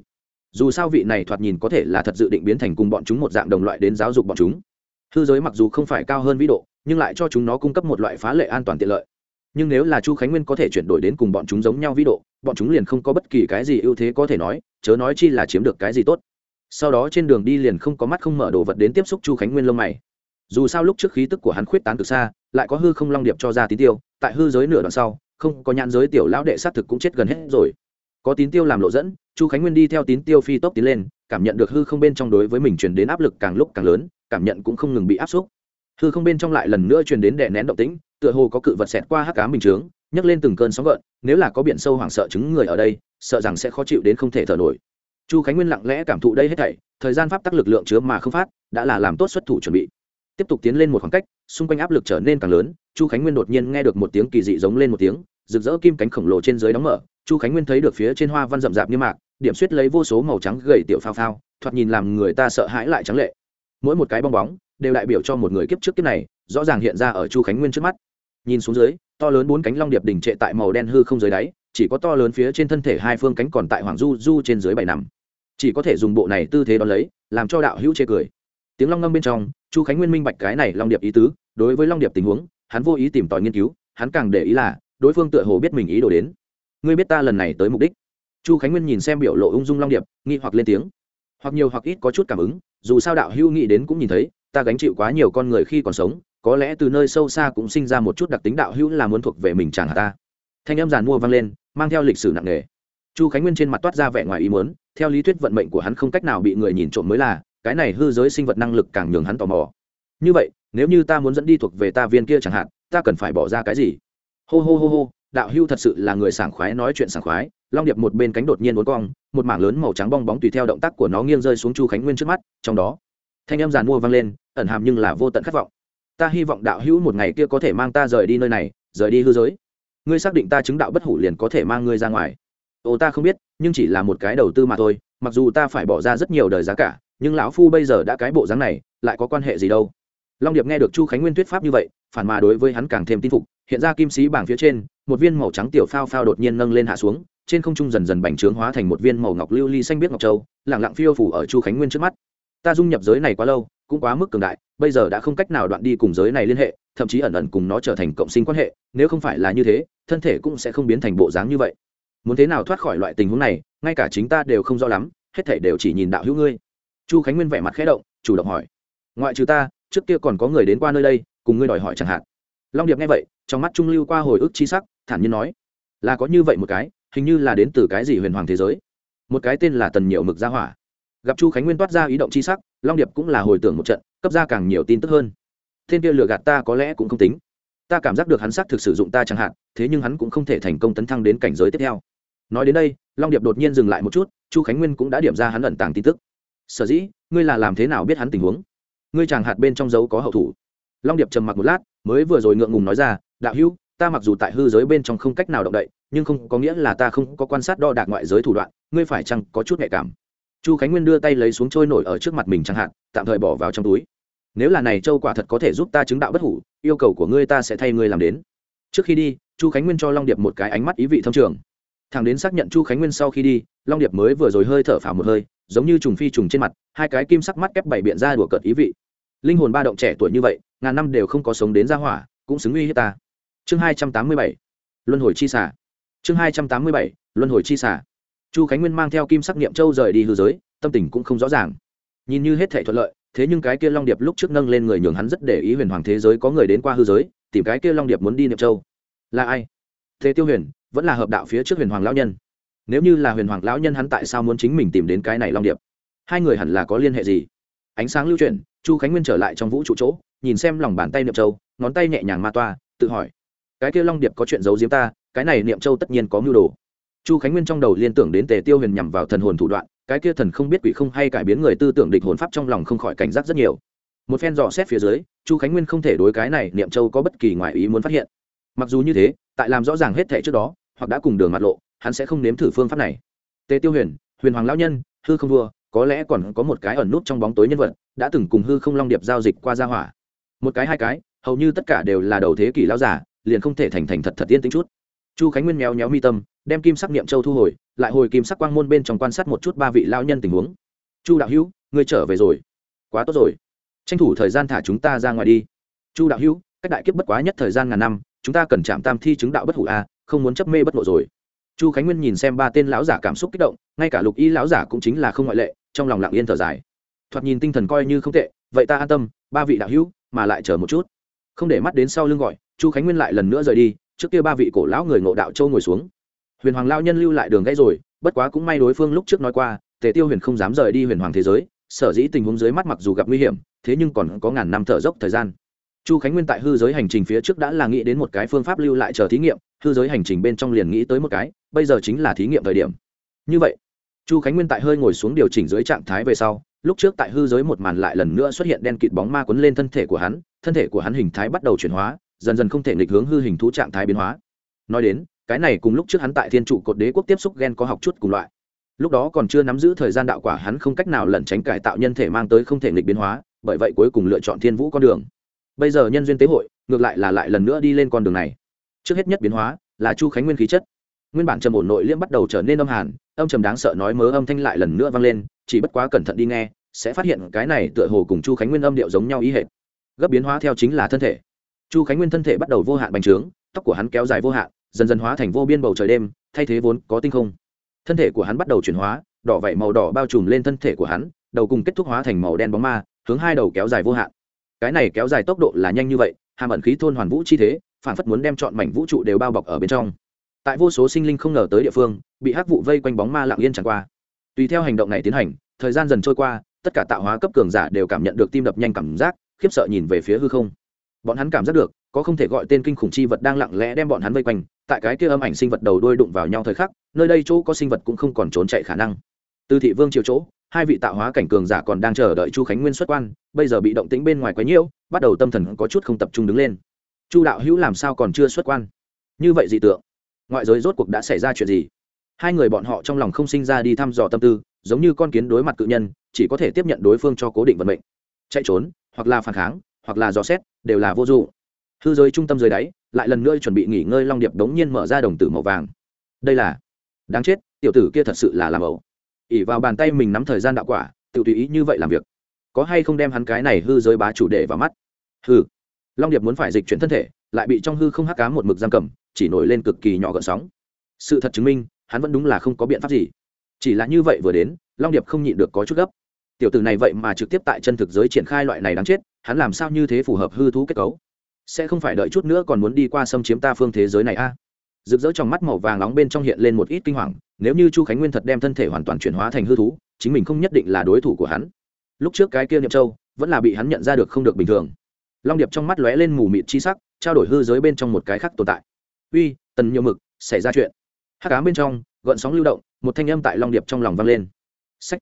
dù sao vị này thoạt nhìn có thể là thật dự định biến thành cùng bọn chúng một dạng đồng loại đến giáo dục bọn chúng. Hư giới mặc dù không phải cao hơn vĩ độ, nhưng lại cho chúng nó cung cấp một loại phá lệ an toàn tiện lợi. Nhưng nếu là chu khánh nguyên có thể chuyển đổi đến cùng bọn chúng giống nhau vĩ độ, bọn chúng liền không có bất kỳ cái gì ưu thế có thể nói, chớ nói chi là chiếm được cái gì tốt. Sau đó trên đường đi liền không có mắt không mở đồ vật đến tiếp xúc chu khánh nguyên lông mày. Dù sao lúc trước khí tức của hắn khuyết tán từ xa, lại có hư không long điệp cho ra tín tiêu, tại hư giới nửa đoạn sau, không có nhãn giới tiểu lão đệ xác thực cũng chết gần hết rồi có tín tiêu làm lộ dẫn, chu khánh nguyên đi theo tín tiêu phi tốc tiến lên, cảm nhận được hư không bên trong đối với mình truyền đến áp lực càng lúc càng lớn, cảm nhận cũng không ngừng bị áp suất. hư không bên trong lại lần nữa truyền đến đè nén động tĩnh, tựa hồ có cự vật xẹt qua hắc cám bình chướng, nhấc lên từng cơn sóng gợn, nếu là có biển sâu hoảng sợ chứng người ở đây, sợ rằng sẽ khó chịu đến không thể thở nổi chu khánh nguyên lặng lẽ cảm thụ đây hết thảy, thời gian pháp tắc lực lượng chứa mà không phát, đã là làm tốt xuất thủ chuẩn bị tiếp tục tiến lên một khoảng cách, xung quanh áp lực trở nên càng lớn, chu khánh nguyên đột nhiên nghe được một tiếng kỳ dị giống lên một tiếng rực rỡ kim cánh khổng lồ trên dưới đóng mở, chu khánh nguyên thấy được phía trên hoa văn rậm rạp như mạc, điểm suýt lấy vô số màu trắng gầy tiểu phao phao, thoạt nhìn làm người ta sợ hãi lại trắng lệ. Mỗi một cái bong bóng, đều đại biểu cho một người kiếp trước kiếp này, rõ ràng hiện ra ở chu khánh nguyên trước mắt. Nhìn xuống dưới, to lớn bốn cánh long điệp đỉnh trệ tại màu đen hư không dưới đáy, chỉ có to lớn phía trên thân thể hai phương cánh còn tại hoàng du du trên dưới bảy nằm. Chỉ có thể dùng bộ này tư thế đón lấy, làm cho đạo hữu chê cười. Tiếng long ngâm bên trong, chu khánh nguyên minh bạch cái này long điệp ý tứ, đối với long điệp tình huống, hắn vô ý tìm tòi nghiên cứu, hắn càng để ý là đối phương tựa hồ biết mình ý đồ đến. Ngươi biết ta lần này tới mục đích. Chu khánh nguyên nhìn xem biểu lộ ung dung long điệp, nghi hoặc lên tiếng. Hoặc nhiều hoặc ít có chút cảm ứng, dù sao đạo hữu nghĩ đến cũng nhìn thấy, ta gánh chịu quá nhiều con người khi còn sống, có lẽ từ nơi sâu xa cũng sinh ra một chút đặc tính đạo hữu là muốn thuộc về mình chẳng hạn ta. Thanh âm giàn mua vang lên, mang theo lịch sử nặng nề. Chu khánh nguyên trên mặt toát ra vẻ ngoài ý muốn, theo lý thuyết vận mệnh của hắn không cách nào bị người nhìn trộm mới là, cái này hư giới sinh vật năng lực càng nhường hắn tò mò. Như vậy, nếu như ta muốn dẫn đi thuộc về ta viên kia chẳng hạn, ta cần phải bỏ ra cái gì? Hô hô hô hô, đạo hưu thật sự là người sảng khoái nói chuyện sảng khoái, long điệp một bên cánh đột nhiên uốn cong, một mảng lớn màu trắng bong bóng tùy theo động tác của nó nghiêng rơi xuống chu khánh nguyên trước mắt, trong đó, thanh em giàn mua vang lên, ẩn hàm nhưng là vô tận khát vọng. Ta hy vọng đạo hữu một ngày kia có thể mang ta rời đi nơi này, rời đi hư giới. Ngươi xác định ta chứng đạo bất hủ liền có thể mang ngươi ra ngoài. Ồ ta không biết, nhưng chỉ là một cái đầu tư mà thôi, mặc dù ta phải bỏ ra rất nhiều đời giá cả, nhưng lão phu bây giờ đã cái bộ dáng này, lại có quan hệ gì đâu? Long điệp nghe được chu khánh nguyên thuyết pháp như vậy, phản mà đối với hắn càng thêm tin phục hiện ra kim sĩ bảng phía trên, một viên màu trắng tiểu phao phao đột nhiên nâng lên hạ xuống, trên không trung dần dần bành trướng hóa thành một viên màu ngọc lưu ly xanh biết ngọc châu lẳng lặng phiêu phủ ở chu khánh nguyên trước mắt. Ta dung nhập giới này quá lâu, cũng quá mức cường đại, bây giờ đã không cách nào đoạn đi cùng giới này liên hệ, thậm chí ẩn ẩn cùng nó trở thành cộng sinh quan hệ, nếu không phải là như thế, thân thể cũng sẽ không biến thành bộ dáng như vậy. Muốn thế nào thoát khỏi loại tình huống này, ngay cả chính ta đều không rõ lắm, hết thể đều chỉ nhìn đạo hữu ngươi. Chu khánh nguyên vẻ mặt khẽ động, chủ động hỏi. Ngoại trừ ta, trước kia còn có người đến qua nơi đây, cùng ngươi đòi hỏi chẳng hạn. Long điệp nghe vậy trong mắt trung lưu qua hồi ức chi sắc, thản nhiên nói, là có như vậy một cái, hình như là đến từ cái gì huyền hoàng thế giới? Một cái tên là tần nhiều mực gia hỏa. Gặp chu khánh nguyên toát ra ý động chi sắc, long điệp cũng là hồi tưởng một trận, cấp ra càng nhiều tin tức hơn. Thiên kia lừa gạt ta có lẽ cũng không tính. Ta cảm giác được hắn xác thực sử dụng ta chẳng hạn, thế nhưng hắn cũng không thể thành công tấn thăng đến cảnh giới tiếp theo. Nói đến đây, long điệp đột nhiên dừng lại một chút, chu khánh nguyên cũng đã điểm ra hắn ẩn tàng tin tức. Sở dĩ, ngươi là làm thế nào biết hắn tình huống? Ngươi chàng hạt bên trong dấu có hậu thủ. Long điệp trầm mặc một lát mới vừa rồi ngượng ngùng nói ra, đạo hữu, ta mặc dù tại hư giới bên trong không cách nào động đậy, nhưng không có nghĩa là ta không có quan sát đo đạc ngoại giới thủ đoạn, ngươi phải chăng có chút nhạy cảm? Chu khánh nguyên đưa tay lấy xuống trôi nổi ở trước mặt mình chẳng hạn, tạm thời bỏ vào trong túi. Nếu là này châu quả thật có thể giúp ta chứng đạo bất hủ, yêu cầu của ngươi ta sẽ thay ngươi làm đến. Trước khi đi, chu khánh nguyên cho long điệp một cái ánh mắt ý vị thông trường. Thằng đến xác nhận chu khánh nguyên sau khi đi, long điệp mới vừa rồi hơi thở phào một hơi, giống như trùng phi trùng trên mặt, hai cái kim sắc mắt kép bảy biện ra đùa cợt ý vị. Linh hồn ba động trẻ tuổi như vậy ngàn năm đều không có sống đến ra hỏa, cũng xứng uy hiếp ta. Chương hai trăm tám mươi bảy, luân hồi chi xả chương hai trăm tám mươi bảy, luân hồi chi xả chu khánh nguyên mang theo kim sắc niệm châu rời đi hư giới, tâm tình cũng không rõ ràng. Nhìn như hết thể thuận lợi, thế nhưng cái kia long điệp lúc trước nâng lên người nhường hắn rất để ý huyền hoàng thế giới có người đến qua hư giới, tìm cái kia long điệp muốn đi niệm châu. Là ai? Thế tiêu huyền, vẫn là hợp đạo phía trước huyền hoàng lão nhân. Nếu như là huyền hoàng lão nhân hắn tại sao muốn chính mình tìm đến cái này long điệp? Hai người hẳn là có liên hệ gì? Ánh sáng lưu chuyển, chu khánh nguyên trở lại trong vũ trụ chỗ nhìn xem lòng bàn tay niệm châu, ngón tay nhẹ nhàng ma toa, tự hỏi, cái kia long điệp có chuyện giấu giếm ta, cái này niệm châu tất nhiên có mưu đồ. Chu khánh nguyên trong đầu liên tưởng đến tề tiêu huyền nhằm vào thần hồn thủ đoạn, cái kia thần không biết quỷ không hay cải biến người tư tưởng địch hồn pháp trong lòng không khỏi cảnh giác rất nhiều. Một phen dò xét phía dưới, chu khánh nguyên không thể đối cái này niệm châu có bất kỳ ngoại ý muốn phát hiện. Mặc dù như thế, tại làm rõ ràng hết thể trước đó, hoặc đã cùng đường mặt lộ, hắn sẽ không nếm thử phương pháp này. Tề tiêu huyền huyền hoàng lão nhân, hư không vua, có lẽ còn có một cái ẩn nút trong bóng tối nhân vật, đã từng cùng hư không long điệp giao dịch qua gia hỏa một cái hai cái, hầu như tất cả đều là đầu thế kỷ lao giả liền không thể thành thành thật thật tiên tính chút. Chu khánh nguyên méo méo mi tâm, đem kim sắc niệm châu thu hồi, lại hồi kim sắc quang môn bên trong quan sát một chút ba vị lao nhân tình huống. Chu đạo hữu, ngươi trở về rồi. Quá tốt rồi. Tranh thủ thời gian thả chúng ta ra ngoài đi. Chu đạo hữu, cách đại kiếp bất quá nhất thời gian ngàn năm, chúng ta cần chạm tam thi chứng đạo bất hủ a, không muốn chấp mê bất ngộ rồi. Chu khánh nguyên nhìn xem ba tên lão giả cảm xúc kích động, ngay cả lục y lão giả cũng chính là không ngoại lệ, trong lòng lặng yên thở dài. Thoạt nhìn tinh thần coi như không tệ, vậy ta an tâm, ba vị đạo hữu mà lại chờ một chút. Không để mắt đến sau lưng gọi, chu khánh nguyên lại lần nữa rời đi, trước kia ba vị cổ lão người ngộ đạo châu ngồi xuống. Huyền hoàng lao nhân lưu lại đường gãy rồi, bất quá cũng may đối phương lúc trước nói qua, tề tiêu huyền không dám rời đi huyền hoàng thế giới, sở dĩ tình huống dưới mắt mặc dù gặp nguy hiểm, thế nhưng còn có ngàn năm thở dốc thời gian. Chu khánh nguyên tại hư giới hành trình phía trước đã là nghĩ đến một cái phương pháp lưu lại chờ thí nghiệm, hư giới hành trình bên trong liền nghĩ tới một cái, bây giờ chính là thí nghiệm thời điểm. Như vậy, chu khánh nguyên tại hơi ngồi xuống điều chỉnh dưới trạng thái về sau lúc trước tại hư giới một màn lại lần nữa xuất hiện đen kịt bóng ma quấn lên thân thể của hắn, thân thể của hắn hình thái bắt đầu chuyển hóa, dần dần không thể nghịch hướng hư hình thú trạng thái biến hóa. Nói đến, cái này cùng lúc trước hắn tại thiên trụ cột đế quốc tiếp xúc ghen có học chút cùng loại. Lúc đó còn chưa nắm giữ thời gian đạo quả hắn không cách nào lẩn tránh cải tạo nhân thể mang tới không thể nghịch biến hóa, bởi vậy cuối cùng lựa chọn thiên vũ con đường. Bây giờ nhân duyên tế hội, ngược lại là lại lần nữa đi lên con đường này. Trước hết nhất biến hóa là chu khánh nguyên khí chất. Nguyên bản trầm ổn nội liễm bắt đầu trở nên âm hàn, âm trầm đáng sợ nói mớ âm thanh lại lần nữa vang lên chỉ bất quá cẩn thận đi nghe, sẽ phát hiện cái này tựa hồ cùng chu khánh nguyên âm điệu giống nhau ý hệ gấp biến hóa theo chính là thân thể. Chu khánh nguyên thân thể bắt đầu vô hạn bành trướng, tóc của hắn kéo dài vô hạn, dần dần hóa thành vô biên bầu trời đêm, thay thế vốn có tinh không. Thân thể của hắn bắt đầu chuyển hóa, đỏ vảy màu đỏ bao trùm lên thân thể của hắn, đầu cùng kết thúc hóa thành màu đen bóng ma, hướng hai đầu kéo dài vô hạn. Cái này kéo dài tốc độ là nhanh như vậy, hàm ẩn khí thôn hoàn vũ chi thế, phản phất muốn đem chọn mảnh vũ trụ đều bao bọc ở bên trong. Tại vô số sinh linh không ngờ tới địa phương, bị hắc vụ vây quanh bóng ma lặng yên chẳng qua tùy theo hành động này tiến hành, thời gian dần trôi qua, tất cả tạo hóa cấp cường giả đều cảm nhận được tim đập nhanh cảm giác, khiếp sợ nhìn về phía hư không. Bọn hắn cảm giác được, có không thể gọi tên kinh khủng chi vật đang lặng lẽ đem bọn hắn vây quanh, tại cái kia âm ảnh sinh vật đầu đuôi đụng vào nhau thời khắc, nơi đây chỗ có sinh vật cũng không còn trốn chạy khả năng. Từ thị vương chiều chỗ, hai vị tạo hóa cảnh cường giả còn đang chờ đợi chu khánh nguyên xuất quan, bây giờ bị động tĩnh bên ngoài quấy nhiễu, bắt đầu tâm thần có chút không tập trung đứng lên. Chu đạo hữu làm sao còn chưa xuất quan? Như vậy dị tượng, ngoại giới rốt cuộc đã xảy ra chuyện gì? Hai người bọn họ trong lòng không sinh ra đi thăm dò tâm tư, giống như con kiến đối mặt cự nhân, chỉ có thể tiếp nhận đối phương cho cố định vận mệnh. Chạy trốn, hoặc là phản kháng, hoặc là dò xét, đều là vô dụng. Hư giới trung tâm dưới đáy, lại lần nữa chuẩn bị nghỉ ngơi long điệp đống nhiên mở ra đồng tử màu vàng. Đây là, đáng chết, tiểu tử kia thật sự là làm ẩu. Ỉ vào bàn tay mình nắm thời gian đạo quả tự tùy ý như vậy làm việc. Có hay không đem hắn cái này hư giới bá chủ đề vào mắt? Hư long điệp muốn phải dịch chuyển thân thể, lại bị trong hư không hắc cá một mực giam cầm, chỉ nổi lên cực kỳ nhỏ gợn sóng. Sự thật chứng minh hắn vẫn đúng là không có biện pháp gì. Chỉ là như vậy vừa đến, long điệp không nhịn được có chút gấp. Tiểu tử này vậy mà trực tiếp tại chân thực giới triển khai loại này đáng chết, hắn làm sao như thế phù hợp hư thú kết cấu? Sẽ không phải đợi chút nữa còn muốn đi qua xâm chiếm ta phương thế giới này a? À? rực rỡ trong mắt màu vàng nóng bên trong hiện lên một ít kinh hoàng, nếu như chu khánh nguyên thật đem thân thể hoàn toàn chuyển hóa thành hư thú, chính mình không nhất định là đối thủ của hắn. Lúc trước cái kia niệm châu, vẫn là bị hắn nhận ra được không được bình thường. Long điệp trong mắt lóe lên mù mịt chi sắc, trao đổi hư giới bên trong một cái khác tồn tại. Uy, tần nhiều mực, xảy ra chuyện hắc ám bên trong, gợn sóng lưu động, một thanh âm tại long điệp trong lòng vang lên. Sách.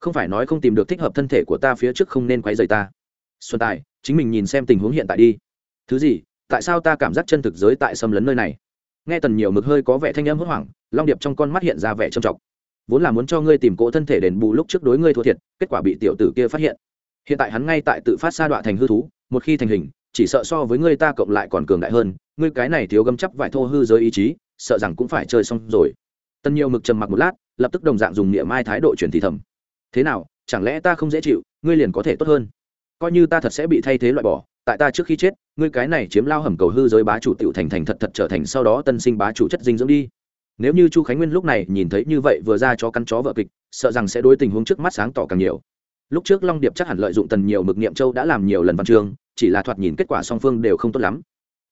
Không phải nói không tìm được thích hợp thân thể của ta phía trước không nên quấy rầy ta. Xuân tài, chính mình nhìn xem tình huống hiện tại đi. Thứ gì? Tại sao ta cảm giác chân thực giới tại xâm lấn nơi này? Nghe tần nhiều mực hơi có vẻ thanh âm hốt hoảng, long điệp trong con mắt hiện ra vẻ trầm trọng. Vốn là muốn cho ngươi tìm cỗ thân thể đền bù lúc trước đối ngươi thua thiệt, kết quả bị tiểu tử kia phát hiện. Hiện tại hắn ngay tại tự phát sa đọa thành hư thú, một khi thành hình, chỉ sợ so với ngươi ta cộng lại còn cường đại hơn, ngươi cái này thiếu gấm chấp vải thô hư giới ý chí sợ rằng cũng phải chơi xong rồi. Tần nhiều mực trầm mặc một lát, lập tức đồng dạng dùng niệm mai thái độ truyền thì thầm. Thế nào, chẳng lẽ ta không dễ chịu, ngươi liền có thể tốt hơn? Coi như ta thật sẽ bị thay thế loại bỏ, tại ta trước khi chết, ngươi cái này chiếm lao hầm cầu hư giới bá chủ tiểu thành thành thật thật trở thành sau đó tân sinh bá chủ chất dinh dưỡng đi. Nếu như chu khánh nguyên lúc này nhìn thấy như vậy vừa ra cho căn chó vợ kịch, sợ rằng sẽ đối tình huống trước mắt sáng tỏ càng nhiều. Lúc trước long điệp chắc hẳn lợi dụng tần nhiều mực niệm châu đã làm nhiều lần văn chương, chỉ là thoạt nhìn kết quả song phương đều không tốt lắm.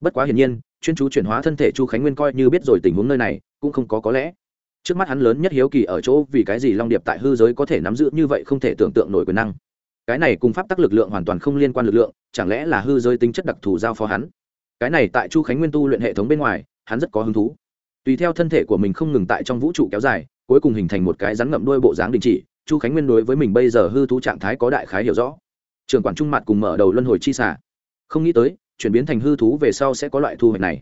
Bất quá hiển nhiên chuyên chú chuyển hóa thân thể chu khánh nguyên coi như biết rồi tình huống nơi này, cũng không có có lẽ. Trước mắt hắn lớn nhất hiếu kỳ ở chỗ vì cái gì long điệp tại hư giới có thể nắm giữ như vậy không thể tưởng tượng nổi quyền năng. Cái này cùng pháp tắc lực lượng hoàn toàn không liên quan lực lượng, chẳng lẽ là hư giới tính chất đặc thù giao phó hắn? Cái này tại chu khánh nguyên tu luyện hệ thống bên ngoài, hắn rất có hứng thú. Tùy theo thân thể của mình không ngừng tại trong vũ trụ kéo dài, cuối cùng hình thành một cái rắn ngậm đuôi bộ dáng đình chỉ, chu khánh nguyên đối với mình bây giờ hư thú trạng thái có đại khái hiểu rõ. Trường quản trung mặt cùng mở đầu luân hồi chi xả không nghĩ tới chuyển biến thành hư thú về sau sẽ có loại thu hoạch này.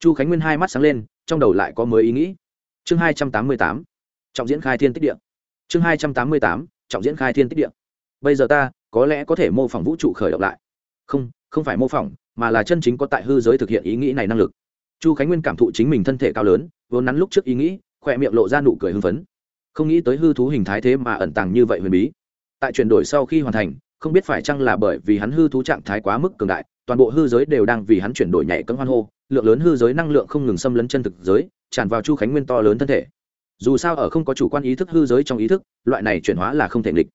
Chu khánh nguyên hai mắt sáng lên, trong đầu lại có mới ý nghĩ. Chương hai trăm tám mươi tám, trọng diễn khai thiên tích địa. Chương hai trăm tám mươi tám, trọng diễn khai thiên tích địa. Bây giờ ta, có lẽ có thể mô phỏng vũ trụ khởi động lại. Không không phải mô phỏng, mà là chân chính có tại hư giới thực hiện ý nghĩ này năng lực. Chu khánh nguyên cảm thụ chính mình thân thể cao lớn, vốn nắn lúc trước ý nghĩ, khỏe miệng lộ ra nụ cười hưng phấn. Không nghĩ tới hư thú hình thái thế mà ẩn tàng như vậy huyền bí. Tại chuyển đổi sau khi hoàn thành, không biết phải chăng là bởi vì hắn hư thú trạng thái quá mức cường đại toàn bộ hư giới đều đang vì hắn chuyển đổi nhảy cấm hoan hô, lượng lớn hư giới năng lượng không ngừng xâm lấn chân thực giới, tràn vào chu khánh nguyên to lớn thân thể. Dù sao ở không có chủ quan ý thức hư giới trong ý thức, loại này chuyển hóa là không thể nghịch.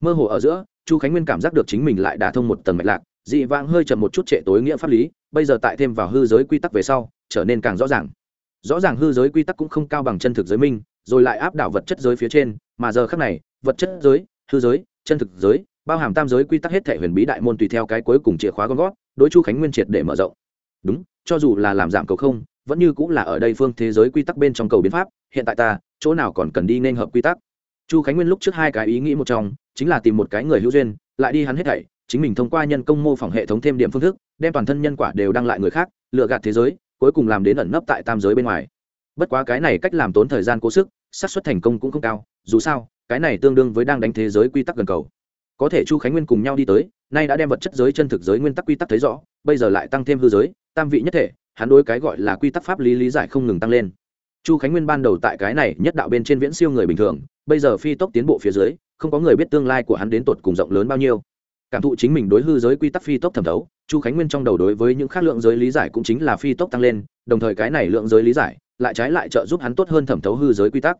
Mơ hồ ở giữa, chu khánh nguyên cảm giác được chính mình lại đả thông một tầng mạch lạc, dị vãng hơi chậm một chút trệ tối nghĩa pháp lý, bây giờ tại thêm vào hư giới quy tắc về sau, trở nên càng rõ ràng. Rõ ràng hư giới quy tắc cũng không cao bằng chân thực giới minh, rồi lại áp đảo vật chất giới phía trên, mà giờ khác này, vật chất giới, hư giới, chân thực giới, bao hàm tam giới quy tắc hết thể huyền bí đại môn tùy theo cái cuối cùng chìa khóa con gót đối chu khánh nguyên triệt để mở rộng. Đúng, cho dù là làm giảm cầu không, vẫn như cũng là ở đây phương thế giới quy tắc bên trong cầu biến pháp, hiện tại ta, chỗ nào còn cần đi nên hợp quy tắc. Chu khánh nguyên lúc trước hai cái ý nghĩ một trong, chính là tìm một cái người hữu duyên, lại đi hắn hết thảy, chính mình thông qua nhân công mô phỏng hệ thống thêm điểm phương thức, đem toàn thân nhân quả đều đăng lại người khác, lựa gạt thế giới, cuối cùng làm đến ẩn nấp tại tam giới bên ngoài. Bất quá cái này cách làm tốn thời gian cố sức, xác suất thành công cũng không cao, dù sao, cái này tương đương với đang đánh thế giới quy tắc gần cầu. Có thể chu khánh nguyên cùng nhau đi tới nay đã đem vật chất giới chân thực giới nguyên tắc quy tắc thấy rõ, bây giờ lại tăng thêm hư giới, tam vị nhất thể, hắn đối cái gọi là quy tắc pháp lý lý giải không ngừng tăng lên. Chu khánh nguyên ban đầu tại cái này nhất đạo bên trên viễn siêu người bình thường, bây giờ phi tốc tiến bộ phía dưới, không có người biết tương lai của hắn đến tột cùng rộng lớn bao nhiêu. Cảm thụ chính mình đối hư giới quy tắc phi tốc thẩm thấu, chu khánh nguyên trong đầu đối với những khác lượng giới lý giải cũng chính là phi tốc tăng lên, đồng thời cái này lượng giới lý giải, lại trái lại trợ giúp hắn tốt hơn thẩm thấu hư giới quy tắc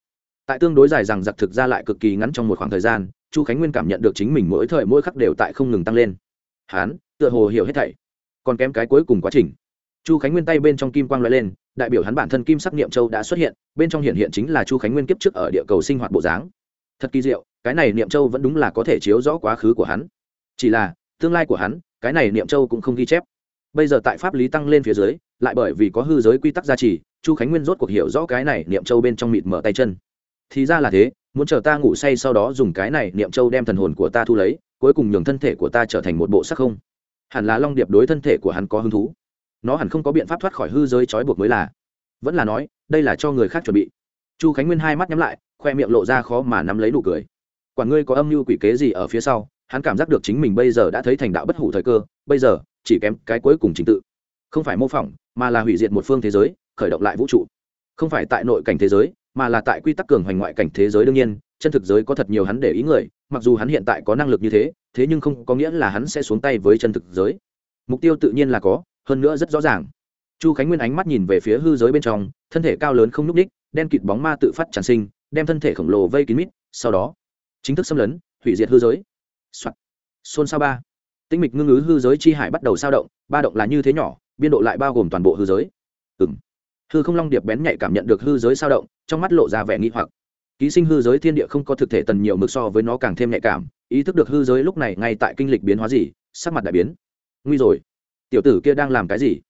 tại tương đối dài rằng giặc thực ra lại cực kỳ ngắn trong một khoảng thời gian, chu khánh nguyên cảm nhận được chính mình mỗi thời mỗi khắc đều tại không ngừng tăng lên. Hắn tựa hồ hiểu hết thảy. Còn kém cái cuối cùng quá trình. Chu khánh nguyên tay bên trong kim quang loại lên, đại biểu hắn bản thân kim sắc niệm châu đã xuất hiện, bên trong hiện hiện chính là chu khánh nguyên kiếp trước ở địa cầu sinh hoạt bộ dáng. Thật kỳ diệu, cái này niệm châu vẫn đúng là có thể chiếu rõ quá khứ của hắn. Chỉ là, tương lai của hắn, cái này niệm châu cũng không ghi chép. Bây giờ tại pháp lý tăng lên phía dưới, lại bởi vì có hư giới quy tắc gia trì, chu khánh nguyên rốt cuộc hiểu rõ cái này niệm châu bên trong mịt mở tay chân thì ra là thế, muốn chờ ta ngủ say sau đó dùng cái này niệm châu đem thần hồn của ta thu lấy, cuối cùng nhường thân thể của ta trở thành một bộ sắc không. Hẳn là long điệp đối thân thể của hắn có hứng thú. Nó hẳn không có biện pháp thoát khỏi hư giới trói buộc mới là. Vẫn là nói, đây là cho người khác chuẩn bị. Chu khánh nguyên hai mắt nhắm lại, khoe miệng lộ ra khó mà nắm lấy nụ cười. Quả ngươi có âm mưu quỷ kế gì ở phía sau, hắn cảm giác được chính mình bây giờ đã thấy thành đạo bất hủ thời cơ, bây giờ, chỉ kém cái cuối cùng trình tự. Không phải mô phỏng, mà là hủy diệt một phương thế giới, khởi động lại vũ trụ. Không phải tại nội cảnh thế giới mà là tại quy tắc cường hoành ngoại cảnh thế giới đương nhiên, chân thực giới có thật nhiều hắn để ý người, mặc dù hắn hiện tại có năng lực như thế thế nhưng không có nghĩa là hắn sẽ xuống tay với chân thực giới. Mục tiêu tự nhiên là có, hơn nữa rất rõ ràng. Chu khánh nguyên ánh mắt nhìn về phía hư giới bên trong, thân thể cao lớn không n ú c ních đen kịt bóng ma tự phát tràn sinh, đem thân thể khổng lồ vây kín mít, sau đó, chính thức xâm lấn, hủy diệt hư giới、Soạn. xôn sao ba. Tinh mịch ngưng ứ hư giới chi hải bắt đầu sao động, ba động là như thế nhỏ, biên độ lại bao gồm toàn bộ hư giới. Ừng hư không long điệp bén nhạy cảm nhận được hư giới sao động, trong mắt lộ ra vẻ nghi hoặc. Ký sinh hư giới thiên địa không có thực thể tần nhiều mực so với nó càng thêm nhạy cảm, ý thức được hư giới lúc này ngay tại kinh lịch biến hóa gì, sắc mặt đại biến. Nguy rồi. Tiểu tử kia đang làm cái gì?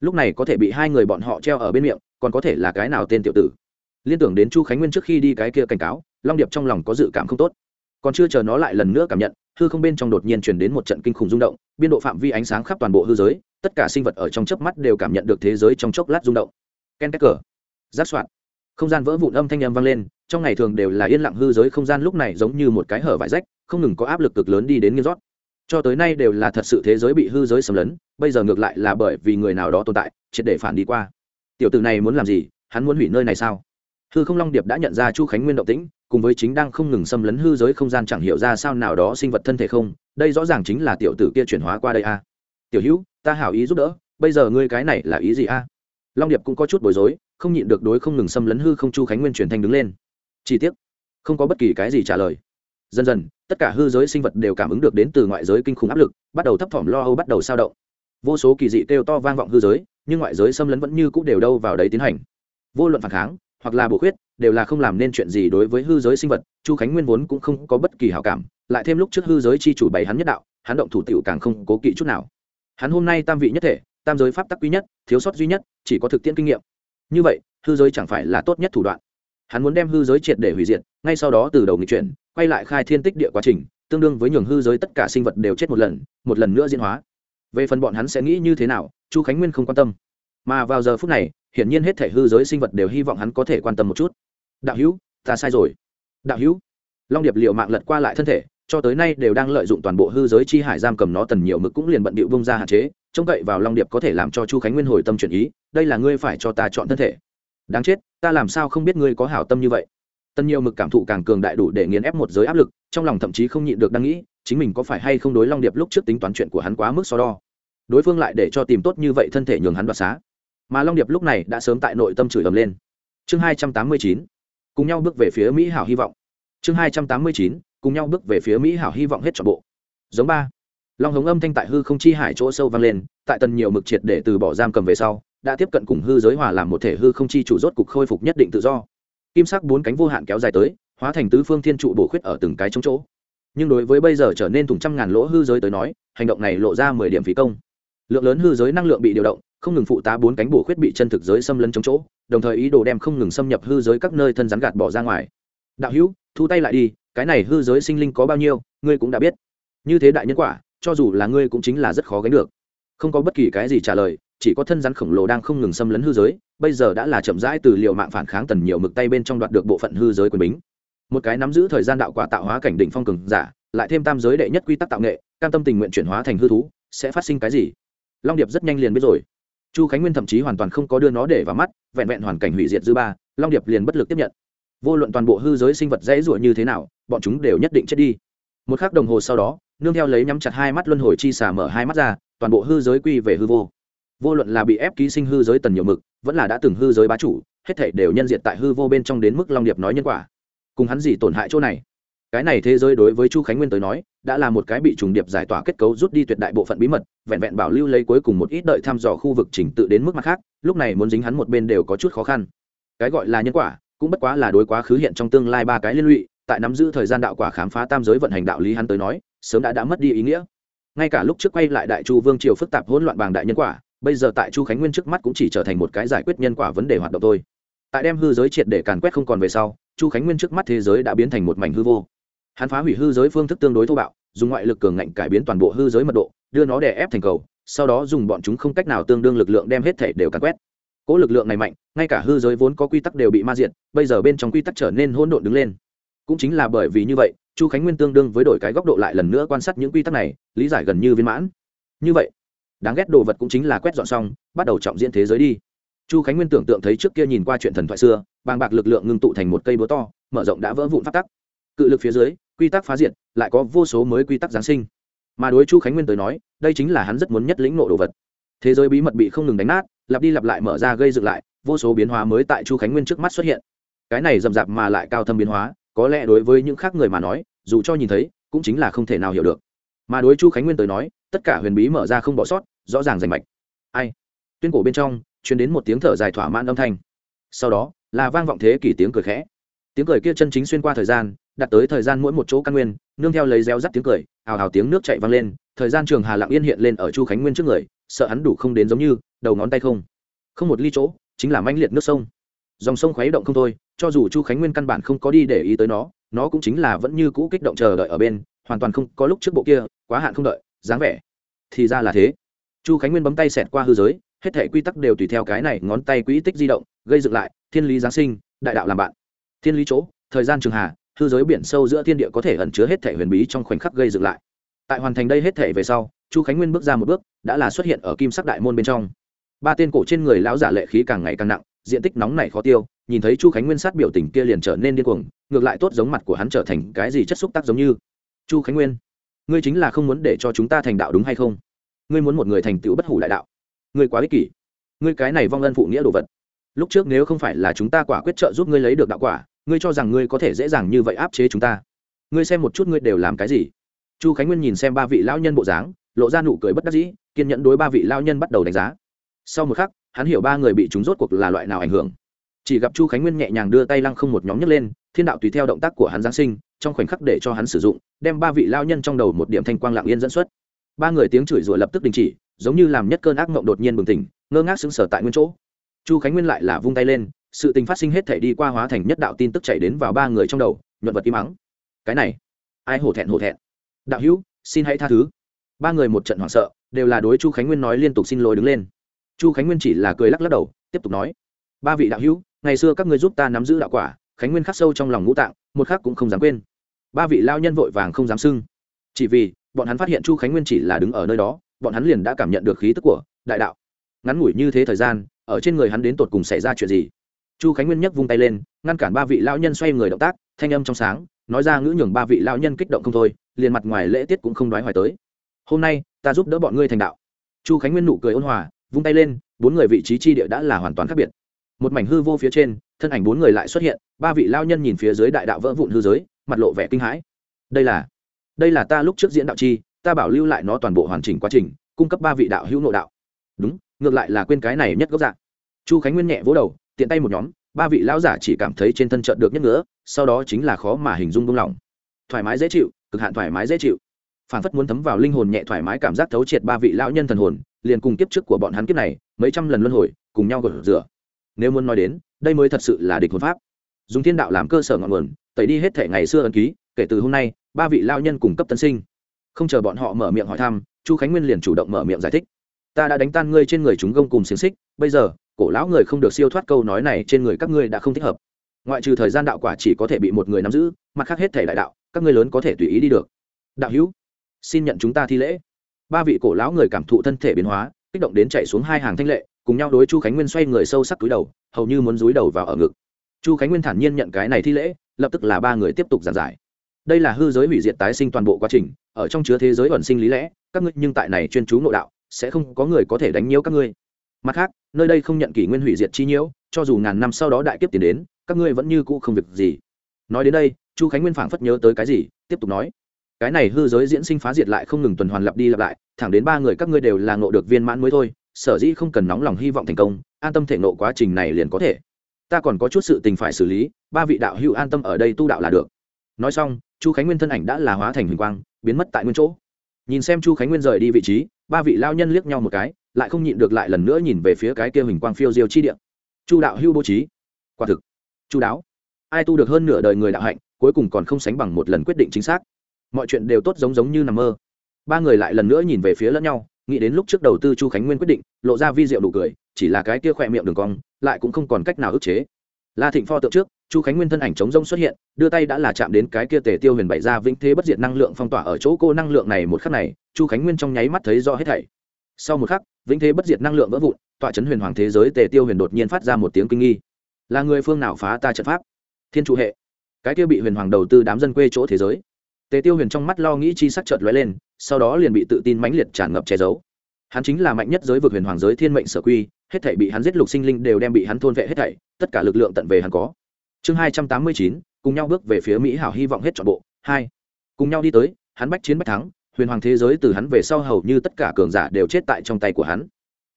Lúc này có thể bị hai người bọn họ treo ở bên miệng, còn có thể là cái nào tên tiểu tử? Liên tưởng đến chu khánh nguyên trước khi đi cái kia cảnh cáo, long điệp trong lòng có dự cảm không tốt. Còn chưa chờ nó lại lần nữa cảm nhận, hư không bên trong đột nhiên chuyển đến một trận kinh khủng rung động, biên độ phạm vi ánh sáng khắp toàn bộ hư giới, tất cả sinh vật ở trong chớp mắt đều cảm nhận được thế giới trong chốc lát rung động ken két cờ giáp soạn. Không gian vỡ vụn âm thanh âm vang lên, trong ngày thường đều là yên lặng hư giới không gian lúc này giống như một cái hở vải rách, không ngừng có áp lực cực lớn đi đến nghiêng rót cho tới nay đều là thật sự thế giới bị hư giới xâm lấn, bây giờ ngược lại là bởi vì người nào đó tồn tại, triệt để phản đi qua. Tiểu tử này muốn làm gì? Hắn muốn hủy nơi này sao? Hư không long điệp đã nhận ra chu khánh nguyên động tĩnh, cùng với chính đang không ngừng xâm lấn hư giới không gian chẳng hiểu ra sao nào đó sinh vật thân thể không, đây rõ ràng chính là tiểu tử kia chuyển hóa qua đây a. Tiểu hữu, ta hảo ý giúp đỡ, bây giờ ngươi cái này là ý gì a? Long điệp cũng có chút bối rối, không nhịn được đối không ngừng xâm lấn hư không chu khánh nguyên truyền thanh đứng lên. Chi tiết không có bất kỳ cái gì trả lời. Dần dần, tất cả hư giới sinh vật đều cảm ứng được đến từ ngoại giới kinh khủng áp lực, bắt đầu thấp thỏm lo âu bắt đầu sao động. Vô số kỳ dị kêu to vang vọng hư giới, nhưng ngoại giới xâm lấn vẫn như c ũ đều đâu vào đấy tiến hành. Vô luận phản kháng, hoặc là bổ khuyết, đều là không làm nên chuyện gì đối với hư giới sinh vật, chu khánh nguyên vốn cũng không có bất kỳ hảo cảm, lại thêm lúc trước hư giới chi chủ bày hắn nhất đạo, hắn động thủ t càng không cố kỵ chút nào. Hắn hôm nay tam vị nhất thể tam giới pháp tắc quý nhất, thiếu sót duy nhất, chỉ có thực tiễn kinh nghiệm. Như vậy, hư giới chẳng phải là tốt nhất thủ đoạn. Hắn muốn đem hư giới triệt để hủy diệt, ngay sau đó từ đầu nghị chuyển, quay lại khai thiên tích địa quá trình, tương đương với nhường hư giới tất cả sinh vật đều chết một lần một lần nữa diễn hóa. Về phần bọn hắn sẽ nghĩ như thế nào, chu khánh nguyên không quan tâm. Mà vào giờ phút này, hiển nhiên hết thể hư giới sinh vật đều hy vọng hắn có thể quan tâm một chút. Đạo hữu, ta sai rồi. Đạo hữu? Long điệp liệu mạng lật qua lại thân thể cho tới nay đều đang lợi dụng toàn bộ hư giới chi hải giam cầm nó tần nhiều mực cũng liền bận bịu vung ra hạn chế, trông cậy vào long điệp có thể làm cho chu khánh nguyên hồi tâm chuyển ý, đây là ngươi phải cho ta chọn thân thể. Đáng chết, ta làm sao không biết ngươi có hảo tâm như vậy? Tần nhiều mực cảm thụ càng cường đại đủ để nghiền ép một giới áp lực, trong lòng thậm chí không nhịn được đang nghĩ, chính mình có phải hay không đối long điệp lúc trước tính toán chuyện của hắn quá mức so đo? Đối phương lại để cho tìm tốt như vậy thân thể nhường hắn đoạt xá. Mà long điệp lúc này đã sớm tại nội tâm chửi ầm lên. Chương hai trăm tám mươi chín, cùng nhau bước về phía mỹ hảo hy vọng. Chương hai trăm tám mươi chín cùng nhau bước về phía mỹ hảo hy vọng hết trọn bộ. Giống ba. Long hống âm thanh tại hư không chi hải chỗ sâu vang lên, tại tần nhiều mực triệt để từ bỏ giam cầm về sau, đã tiếp cận cùng hư giới hòa làm một thể hư không chi chủ rốt cục khôi phục nhất định tự do. Kim sắc bốn cánh vô hạn kéo dài tới, hóa thành tứ phương thiên trụ bổ khuyết ở từng cái trong chỗ. Nhưng đối với bây giờ trở nên thùng trăm ngàn lỗ hư giới tới nói, hành động này lộ ra mười điểm phí công. Lượng lớn hư giới năng lượng bị điều động, không ngừng phụ tá bốn cánh bổ khuyết bị chân thực giới xâm lấn chống chỗ, đồng thời ý đồ đem không ngừng xâm nhập hư giới các nơi thân rắn gạt bỏ ra ngoài. Đạo hữu, thu tay lại đi cái này hư giới sinh linh có bao nhiêu, ngươi cũng đã biết. Như thế đại nhân quả, cho dù là ngươi cũng chính là rất khó gánh được. Không có bất kỳ cái gì trả lời, chỉ có thân rắn khổng lồ đang không ngừng xâm lấn hư giới, bây giờ đã là chậm rãi từ liệu mạng phản kháng tần nhiều mực tay bên trong đoạt được bộ phận hư giới quyền bính. Một cái nắm giữ thời gian đạo quả tạo hóa cảnh đỉnh phong cường giả, lại thêm tam giới đệ nhất quy tắc tạo nghệ, cam tâm tình nguyện chuyển hóa thành hư thú, sẽ phát sinh cái gì? Long điệp rất nhanh liền biết rồi. Chu khánh nguyên thậm chí hoàn toàn không có đưa nó để vào mắt, vẹn vẹn hoàn cảnh hủy diệt dư ba, long điệp liền bất lực tiếp nhận vô luận toàn bộ hư giới sinh vật dễ dụa như thế nào, bọn chúng đều nhất định chết đi. Một k h ắ c đồng hồ sau đó, nương theo lấy nhắm chặt hai mắt luân hồi chi xả mở hai mắt ra, toàn bộ hư giới quy về hư vô. Vô luận là bị ép ký sinh hư giới tần nhiều mực, vẫn là đã từng hư giới bá chủ, hết thể đều nhân diện tại hư vô bên trong đến mức long điệp nói nhân quả. Cùng hắn gì tổn hại chỗ này? Cái này thế giới đối với chu khánh nguyên tới nói, đã là một cái bị trùng điệp giải tỏa kết cấu rút đi tuyệt đại bộ phận bí mật, vẹn vẹn bảo lưu lấy cuối cùng một ít đợi thăm dò khu vực chỉnh tự đến mức mặt khác, lúc này muốn dính hắn một bên đều có chút khó khăn. Cái gọi là nhân quả cũng bất quá là đối quá khứ hiện trong tương lai ba cái liên lụy, tại nắm giữ thời gian đạo quả khám phá tam giới vận hành đạo lý hắn tới nói, sớm đã đã mất đi ý nghĩa. Ngay cả lúc trước quay lại đại chu vương triều phức tạp hỗn loạn bàng đại nhân quả, bây giờ tại chu khánh nguyên trước mắt cũng chỉ trở thành một cái giải quyết nhân quả vấn đề hoạt động thôi. Tại đem hư giới triệt để càn quét không còn về sau, chu khánh nguyên trước mắt thế giới đã biến thành một mảnh hư vô. Hắn phá hủy hư giới phương thức tương đối thô bạo, dùng ngoại lực cường ngạnh cải biến toàn bộ hư giới mật độ, đưa nó đè ép thành cầu, sau đó dùng bọn chúng không cách nào tương đương lực lượng đem hết thể đều càn quét cỗ lực lượng này mạnh, ngay cả hư giới vốn có quy tắc đều bị ma diệt, bây giờ bên trong quy tắc trở nên hỗn độn đứng lên. Cũng chính là bởi vì như vậy, chu khánh nguyên tương đương với đổi cái góc độ lại lần nữa quan sát những quy tắc này, lý giải gần như viên mãn. Như vậy, đáng ghét đồ vật cũng chính là quét dọn xong, bắt đầu trọng diễn thế giới đi. Chu khánh nguyên tưởng tượng thấy trước kia nhìn qua chuyện thần thoại xưa, bàng bạc lực lượng ngưng tụ thành một cây búa to, mở rộng đã vỡ vụn phát tắc. Cự lực phía dưới, quy tắc phá diệt, lại có vô số mới quy tắc giáng sinh. Mà đối chu khánh nguyên tới nói, đây chính là hắn rất muốn nhất lĩnh nộ đồ vật. Thế giới bí mật bị không ngừng đánh nát lặp đi lặp lại mở ra gây dựng lại, vô số biến hóa mới tại chu khánh nguyên trước mắt xuất hiện. Cái này rậm rạp mà lại cao thâm biến hóa, có lẽ đối với những khác người mà nói, dù cho nhìn thấy, cũng chính là không thể nào hiểu được. Mà đối chu khánh nguyên tới nói, tất cả huyền bí mở ra không bỏ sót, rõ ràng rành mạch. Ai? Tuyên cổ bên trong chuyển đến một tiếng thở dài thỏa mãn âm thanh. Sau đó, là vang vọng thế kỷ tiếng cười khẽ. Tiếng cười kia chân chính xuyên qua thời gian, đặt tới thời gian mỗi một chỗ căn nguyên, nương theo lấy reo rắt tiếng cười hào hào tiếng nước chạy vang lên, thời gian trường hà lặng yên hiện lên ở chu khánh nguyên trước người sợ hắn đủ không đến giống như, đầu ngón tay không. Không một ly chỗ, chính là manh liệt nước sông. Dòng sông khuấy động không thôi, cho dù chu khánh nguyên căn bản không có đi để ý tới nó nó cũng chính là vẫn như cũ kích động chờ đợi ở bên, hoàn toàn không có lúc trước bộ kia, quá hạn không đợi, dáng vẻ. Thì ra là thế. Chu khánh nguyên bấm tay xẹt qua hư giới, hết thể quy tắc đều tùy theo cái này ngón tay quỹ tích di động, gây dựng lại, thiên lý giáng sinh, đại đạo làm bạn. Thiên lý chỗ, thời gian trường hà, hư giới biển sâu giữa thiên địa có thể ẩn chứa hết thể huyền bí trong khoảnh khắc gây dựng lại tại hoàn thành đây hết thể về sau, chu khánh nguyên bước ra một bước, đã là xuất hiện ở kim sắc đại môn bên trong. Ba tên cổ trên người lão giả lệ khí càng ngày càng nặng, diện tích nóng này khó tiêu, nhìn thấy chu khánh nguyên sát biểu tình kia liền trở nên điên cuồng, ngược lại tốt giống mặt của hắn trở thành cái gì chất xúc tác giống như. Chu khánh nguyên, ngươi chính là không muốn để cho chúng ta thành đạo đúng hay không? Ngươi muốn một người thành tựu bất hủ đại đạo. Ngươi quá ích kỷ. Ngươi cái này vong ân phụ nghĩa đồ vật. Lúc trước nếu không phải là chúng ta quả quyết trợ giúp ngươi lấy được đạo quả, ngươi cho rằng ngươi có thể dễ dàng như vậy áp chế chúng ta. Ngươi xem một chút ngươi đều làm cái gì chu khánh nguyên nhìn xem ba vị lao nhân bộ dáng, lộ ra nụ cười bất đắc dĩ, kiên nhẫn đối ba vị lao nhân bắt đầu đánh giá. Sau một khắc, hắn hiểu ba người bị chúng rốt cuộc là loại nào ảnh hưởng. Chỉ gặp chu khánh nguyên nhẹ nhàng đưa tay lăng không một nhóm nhấc lên, thiên đạo tùy theo động tác của hắn giáng sinh, trong khoảnh khắc để cho hắn sử dụng, đem ba vị lao nhân trong đầu một điểm thanh quang lạng yên dẫn xuất. Ba người tiếng chửi rủa lập tức đình chỉ, giống như làm nhất cơn ác mộng đột nhiên bừng tỉnh, ngơ ngác sững sờ tại nguyên chỗ. Chu khánh nguyên lại là vung tay lên, sự tình phát sinh hết thể đi qua hóa thành nhất đạo tin tức chạy đến vào ba người trong đầu, nhuận vật im mắng cái này, ai hổ thẹn hổ thẹn? Đạo hữu, xin hãy tha thứ. Ba người một trận hoảng sợ, đều là đối chu khánh nguyên nói liên tục xin lỗi đứng lên. Chu khánh nguyên chỉ là cười lắc lắc đầu, tiếp tục nói. Ba vị đạo hữu, ngày xưa các ngươi giúp ta nắm giữ đạo quả, khánh nguyên khắc sâu trong lòng ngũ tạng, một khắc cũng không dám quên. Ba vị lao nhân vội vàng không dám sưng chỉ vì, bọn hắn phát hiện chu khánh nguyên chỉ là đứng ở nơi đó, bọn hắn liền đã cảm nhận được khí tức của đại đạo. Ngắn ngủi như thế thời gian, ở trên người hắn đến tột cùng xảy ra chuyện gì? Chu khánh nguyên nhấc vung tay lên, ngăn cản ba vị lão nhân xoay người động tác, thanh âm trong sáng, nói ra ngữ nhường ba vị lão nhân kích động không thôi, liền mặt ngoài lễ tiết cũng không đoái hoài tới. Hôm nay, ta giúp đỡ bọn ngươi thành đạo. Chu khánh nguyên nụ cười ôn hòa, vung tay lên, bốn người vị trí chi địa đã là hoàn toàn khác biệt. Một mảnh hư vô phía trên, thân ảnh bốn người lại xuất hiện, ba vị lao nhân nhìn phía dưới đại đạo vỡ vụn hư giới, mặt lộ vẻ kinh hãi. Đây là đây là ta lúc trước diễn đạo chi, ta bảo lưu lại nó toàn bộ hoàn chỉnh quá trình, cung cấp ba vị đạo hữu nội đạo. Đúng, ngược lại là quên cái này nhất gốc dạng. Chu khánh nguyên nhẹ vỗ đầu tiện tay một nhóm, ba vị lão giả chỉ cảm thấy trên thân trận được nhất nữa sau đó chính là khó mà hình dung buông lỏng. Thoải mái dễ chịu, cực hạn thoải mái dễ chịu. Phản phất muốn thấm vào linh hồn nhẹ thoải mái cảm giác thấu triệt ba vị lão nhân thần hồn, liền cùng kiếp trước của bọn hắn kiếp này, mấy trăm lần luân hồi, cùng nhau gột rửa. Nếu muốn nói đến, đây mới thật sự là địch hồn pháp. Dùng thiên đạo làm cơ sở ngọn nguồn, tẩy đi hết thể ngày xưa ấn ký, kể từ hôm nay, ba vị lao nhân cùng cấp tân sinh. Không chờ bọn họ mở miệng hỏi thăm, chu khánh nguyên liền chủ động mở miệng giải thích. Ta đã đánh tan ngươi trên người chúng gông cùng xiềng xích, bây giờ cổ lão người không được siêu thoát câu nói này trên người các ngươi đã không thích hợp. Ngoại trừ thời gian đạo quả chỉ có thể bị một người nắm giữ, mặt khác hết thể đại đạo, các ngươi lớn có thể tùy ý đi được. Đạo hữu, xin nhận chúng ta thi lễ. Ba vị cổ lão người cảm thụ thân thể biến hóa, kích động đến chạy xuống hai hàng thanh lệ, cùng nhau đối chu khánh nguyên xoay người sâu sắc túi đầu, hầu như muốn dúi đầu vào ở ngực. Chu khánh nguyên thản nhiên nhận cái này thi lễ, lập tức là ba người tiếp tục giảng giải. Đây là hư giới hủy diệt tái sinh toàn bộ quá trình, ở trong chứa thế giới ẩn sinh lý lẽ, các ngươi nhưng tại này chuyên chú nội đạo, sẽ không có người có thể đánh nhiễu các ngươi mặt khác, nơi đây không nhận kỷ nguyên hủy diệt chi nhiễu, cho dù ngàn năm sau đó đại kiếp tiền đến, các ngươi vẫn như cũ không việc gì. Nói đến đây, chu khánh nguyên phảng phất nhớ tới cái gì, tiếp tục nói. Cái này hư giới diễn sinh phá diệt lại không ngừng tuần hoàn lặp đi lặp lại, thẳng đến ba người các ngươi đều là ngộ được viên mãn mới thôi, sở dĩ không cần nóng lòng hy vọng thành công, an tâm thể nộ quá trình này liền có thể. Ta còn có chút sự tình phải xử lý, ba vị đạo hữu an tâm ở đây tu đạo là được. Nói xong, chu khánh nguyên thân ảnh đã là hóa thành huỳnh quang, biến mất tại nguyên chỗ. Nhìn xem chu khánh nguyên rời đi vị trí, ba vị lao nhân liếc nhau một cái lại không nhịn được lại lần nữa nhìn về phía cái kia hình quang phiêu diêu chi địa, chu đạo hưu bố trí. Quả thực. Chu đáo. Ai tu được hơn nửa đời người đạo hạnh cuối cùng còn không sánh bằng một lần quyết định chính xác. Mọi chuyện đều tốt giống giống như nằm mơ. Ba người lại lần nữa nhìn về phía lẫn nhau nghĩ đến lúc trước đầu tư chu khánh nguyên quyết định lộ ra vi diệu đủ cười chỉ là cái kia khỏe miệng đường cong lại cũng không còn cách nào ức chế. La thịnh pho tượng trước chu khánh nguyên thân ảnh chống rông xuất hiện đưa tay đã là chạm đến cái kia tề tiêu huyền bày ra vĩnh thế bất diệt năng lượng phong tỏa ở chỗ cô năng lượng này một khắc này chu khánh nguyên trong nháy mắt thấy rõ hết thảy sau một khắc, vĩnh thế bất diệt năng lượng vỡ vụn, tọa chấn huyền hoàng thế giới tề tiêu huyền đột nhiên phát ra một tiếng kinh nghi. Là người phương nào phá ta trận pháp? Thiên trụ hệ. Cái kia bị huyền hoàng đầu tư đám dân quê chỗ thế giới. Tề tiêu huyền trong mắt lo nghĩ chi sắc trợt lóe lên, sau đó liền bị tự tin mãnh liệt tràn ngập che giấu. Hắn chính là mạnh nhất giới vực huyền hoàng giới thiên mệnh sở quy, hết thảy bị hắn giết lục sinh linh đều đem bị hắn thôn vệ hết thảy, tất cả lực lượng tận về hắn có. Chương hai trăm tám mươi chín, cùng nhau bước về phía mỹ hảo hy vọng hết trọn bộ. Hai, cùng nhau đi tới, hắn bách chiến bách thắng huyền hoàng thế giới từ hắn về sau hầu như tất cả cường giả đều chết tại trong tay của hắn.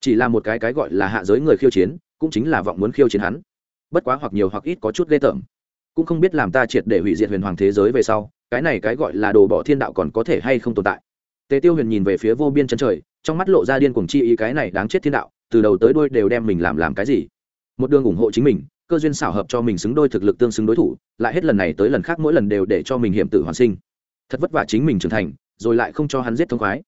Chỉ là một cái cái gọi là hạ giới người khiêu chiến, cũng chính là vọng muốn khiêu chiến hắn. Bất quá hoặc nhiều hoặc ít có chút ghê tởm. Cũng không biết làm ta triệt để hủy diệt huyền hoàng thế giới về sau, cái này cái gọi là đồ bỏ thiên đạo còn có thể hay không tồn tại. Tề tiêu huyền nhìn về phía vô biên chân trời, trong mắt lộ ra điên cuồng chi ý cái này đáng chết thiên đạo, từ đầu tới đuôi đều đem mình làm làm cái gì? Một đường ủng hộ chính mình, cơ duyên xảo hợp cho mình xứng đôi thực lực tương xứng đối thủ, lại hết lần này tới lần khác mỗi lần đều để cho mình hiểm tử hoàn sinh. Thật vất vả chính mình trưởng thành rồi lại không cho hắn giết thông khoái.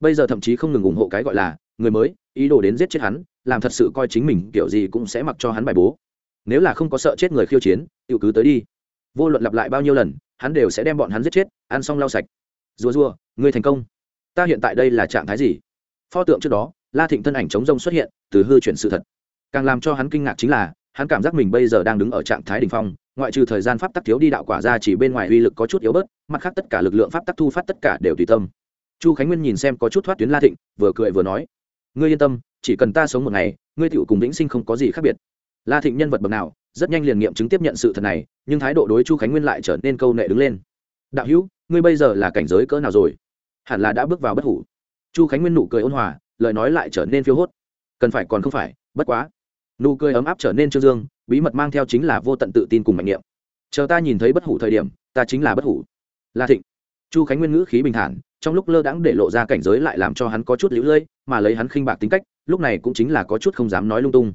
Bây giờ thậm chí không ngừng ủng hộ cái gọi là người mới, ý đồ đến giết chết hắn, làm thật sự coi chính mình kiểu gì cũng sẽ mặc cho hắn bài bố. Nếu là không có sợ chết người khiêu chiến tự cứ tới đi. Vô luận lặp lại bao nhiêu lần, hắn đều sẽ đem bọn hắn giết chết, ăn xong lau sạch. Rùa rùa ngươi thành công. Ta hiện tại đây là trạng thái gì? Pho tượng trước đó, la thịnh thân ảnh chống rông xuất hiện, từ hư chuyển sự thật. Càng làm cho hắn kinh ngạc chính là hắn cảm giác mình bây giờ đang đứng ở trạng thái đ ỉ n h phong, ngoại trừ thời gian pháp tắc thiếu đi đạo quả ra chỉ bên ngoài uy lực có chút yếu bớt, mặt khác tất cả lực lượng pháp tắc thu phát tất cả đều tùy tâm. Chu khánh nguyên nhìn xem có chút thoát tuyến la thịnh, vừa cười vừa nói, ngươi yên tâm, chỉ cần ta sống một ngày, ngươi tựu cùng vĩnh sinh không có gì khác biệt. La thịnh nhân vật bậc nào, rất nhanh liền nghiệm chứng tiếp nhận sự thật này, nhưng thái độ đối chu khánh nguyên lại trở nên câu nệ đứng lên. Đạo hữu, ngươi bây giờ là cảnh giới cỡ nào rồi? Hẳn là đã bước vào bất hủ. Chu khánh nguyên nụ cười ôn hòa, lời nói lại trở nên phiêu hốt. Cần phải còn không phải, bất quá nụ cười ấm áp trở nên trương dương, bí mật mang theo chính là vô tận tự tin cùng mạnh niệm. Chờ ta nhìn thấy bất hủ thời điểm, ta chính là bất hủ. La thịnh. Chu khánh nguyên ngữ khí bình thản, trong lúc lơ đãng để lộ ra cảnh giới lại làm cho hắn có chút lũ lưỡi mà lấy hắn khinh bạc tính cách, lúc này cũng chính là có chút không dám nói lung tung.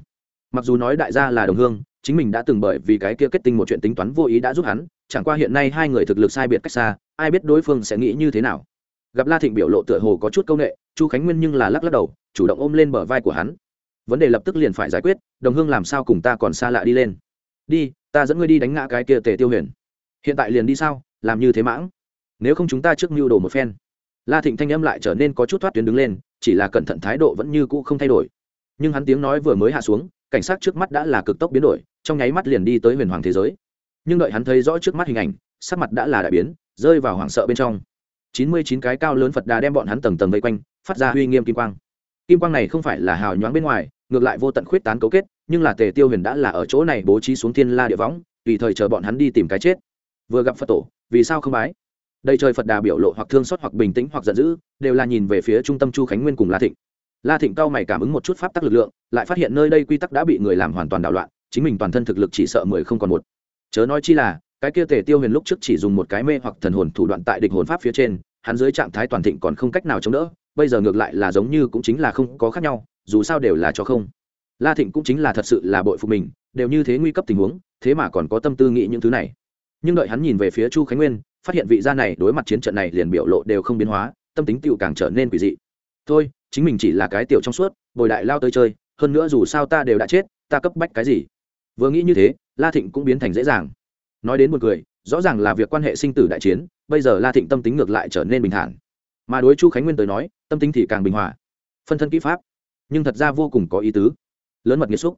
Mặc dù nói đại gia là đồng hương, chính mình đã từng bởi vì cái kia kết tinh một chuyện tính toán vô ý đã giúp hắn, chẳng qua hiện nay hai người thực lực sai biệt cách xa, ai biết đối phương sẽ nghĩ như thế nào. Gặp la thịnh biểu lộ tựa hồ có chút công nghệ, chu khánh nguyên nhưng là lắc lắc đầu, chủ động ôm lên bờ vai của hắn vấn đề lập tức liền phải giải quyết, đồng hương làm sao cùng ta còn xa lạ đi lên? Đi, ta dẫn ngươi đi đánh ngã cái kia tề tiêu huyền. Hiện tại liền đi sao? Làm như thế mãng. Nếu không chúng ta trước mưu đồ một phen. La thịnh thanh âm lại trở nên có chút thoát tuyến đứng lên, chỉ là cẩn thận thái độ vẫn như cũ không thay đổi. Nhưng hắn tiếng nói vừa mới hạ xuống, cảnh sát trước mắt đã là cực tốc biến đổi, trong nháy mắt liền đi tới huyền hoàng thế giới. Nhưng đợi hắn thấy rõ trước mắt hình ảnh, sắc mặt đã là đại biến, rơi vào hoảng sợ bên trong. Chín mươi chín cái cao lớn phật đà đem bọn hắn tầng tầng vây quanh, phát ra uy nghiêm kim quang. Kim quang này không phải là hào nhoáng bên ngoài ngược lại vô tận khuyết tán cấu kết, nhưng là tề tiêu huyền đã là ở chỗ này bố trí xuống thiên la địa võng, tùy thời chờ bọn hắn đi tìm cái chết. Vừa gặp phật tổ, vì sao không bái? Đây trời phật đà biểu lộ hoặc thương xót hoặc bình tĩnh hoặc giận dữ, đều là nhìn về phía trung tâm chu khánh nguyên cùng la thịnh. La thịnh cao mày cảm ứng một chút pháp tắc lực lượng, lại phát hiện nơi đây quy tắc đã bị người làm hoàn toàn đảo loạn, chính mình toàn thân thực lực chỉ sợ mười không còn một. Chớ nói chi là, cái kia tề tiêu huyền lúc trước chỉ dùng một cái mê hoặc thần hồn thủ đoạn tại địch hồn pháp phía trên, hắn dưới trạng thái toàn thịnh còn không cách nào chống đỡ, bây giờ ngược lại là giống như cũng chính là không có khác nhau dù sao đều là cho không. La thịnh cũng chính là thật sự là bội phụ mình, đều như thế nguy cấp tình huống, thế mà còn có tâm tư nghĩ những thứ này. Nhưng đợi hắn nhìn về phía chu khánh nguyên, phát hiện vị gia này đối mặt chiến trận này liền biểu lộ đều không biến hóa, tâm tính tựu càng trở nên quỷ dị. Thôi, chính mình chỉ là cái tiểu trong suốt, bồi đại lao tới chơi, hơn nữa dù sao ta đều đã chết, ta cấp bách cái gì? Vừa nghĩ như thế, la thịnh cũng biến thành dễ dàng. Nói đến một người rõ ràng là việc quan hệ sinh tử đại chiến, bây giờ la thịnh tâm tính ngược lại trở nên bình thản. Mà đối chu khánh nguyên tới nói, tâm tính thì càng bình hòa. Phân thân kỹ pháp nhưng thật ra vô cùng có ý tứ. Lớn mật nghiêm xúc.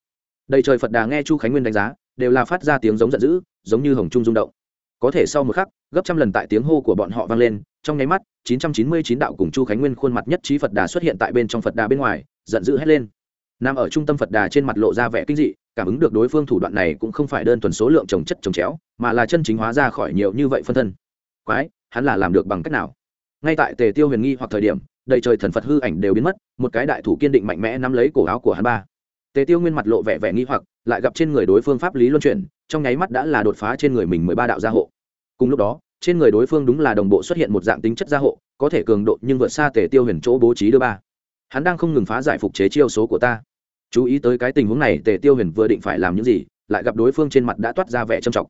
Đầy trời phật đà nghe chu khánh nguyên đánh giá, đều là phát ra tiếng giống giận dữ, giống như hồng trung rung động. Có thể sau một khắc, gấp trăm lần tại tiếng hô của bọn họ vang lên, trong nháy mắt 999 đạo cùng chu khánh nguyên khuôn mặt nhất trí phật đà xuất hiện tại bên trong phật đà bên ngoài, giận dữ hét lên. Nằm ở trung tâm phật đà trên mặt lộ ra vẻ kinh dị, cảm ứng được đối phương thủ đoạn này cũng không phải đơn thuần số lượng trồng chất trồng chéo, mà là chân chính hóa ra khỏi nhiều như vậy phân thân. Quái, hắn là làm được bằng cách nào? Ngay tại tề tiêu huyền nghi hoặc thời điểm đầy trời thần phật hư ảnh đều biến mất, một cái đại thủ kiên định mạnh mẽ nắm lấy cổ áo của hắn ba. Tề tiêu nguyên mặt lộ vẻ vẻ nghi hoặc, lại gặp trên người đối phương pháp lý luân chuyển, trong nháy mắt đã là đột phá trên người mình mười ba đạo gia hộ. Cùng lúc đó, trên người đối phương đúng là đồng bộ xuất hiện một dạng tính chất gia hộ, có thể cường độ nhưng vượt xa tề tiêu huyền chỗ bố trí đưa ba. Hắn đang không ngừng phá giải phục chế chiêu số của ta. Chú ý tới cái tình huống này, tề tiêu huyền vừa định phải làm những gì, lại gặp đối phương trên mặt đã toát ra vẻ trầm trọng.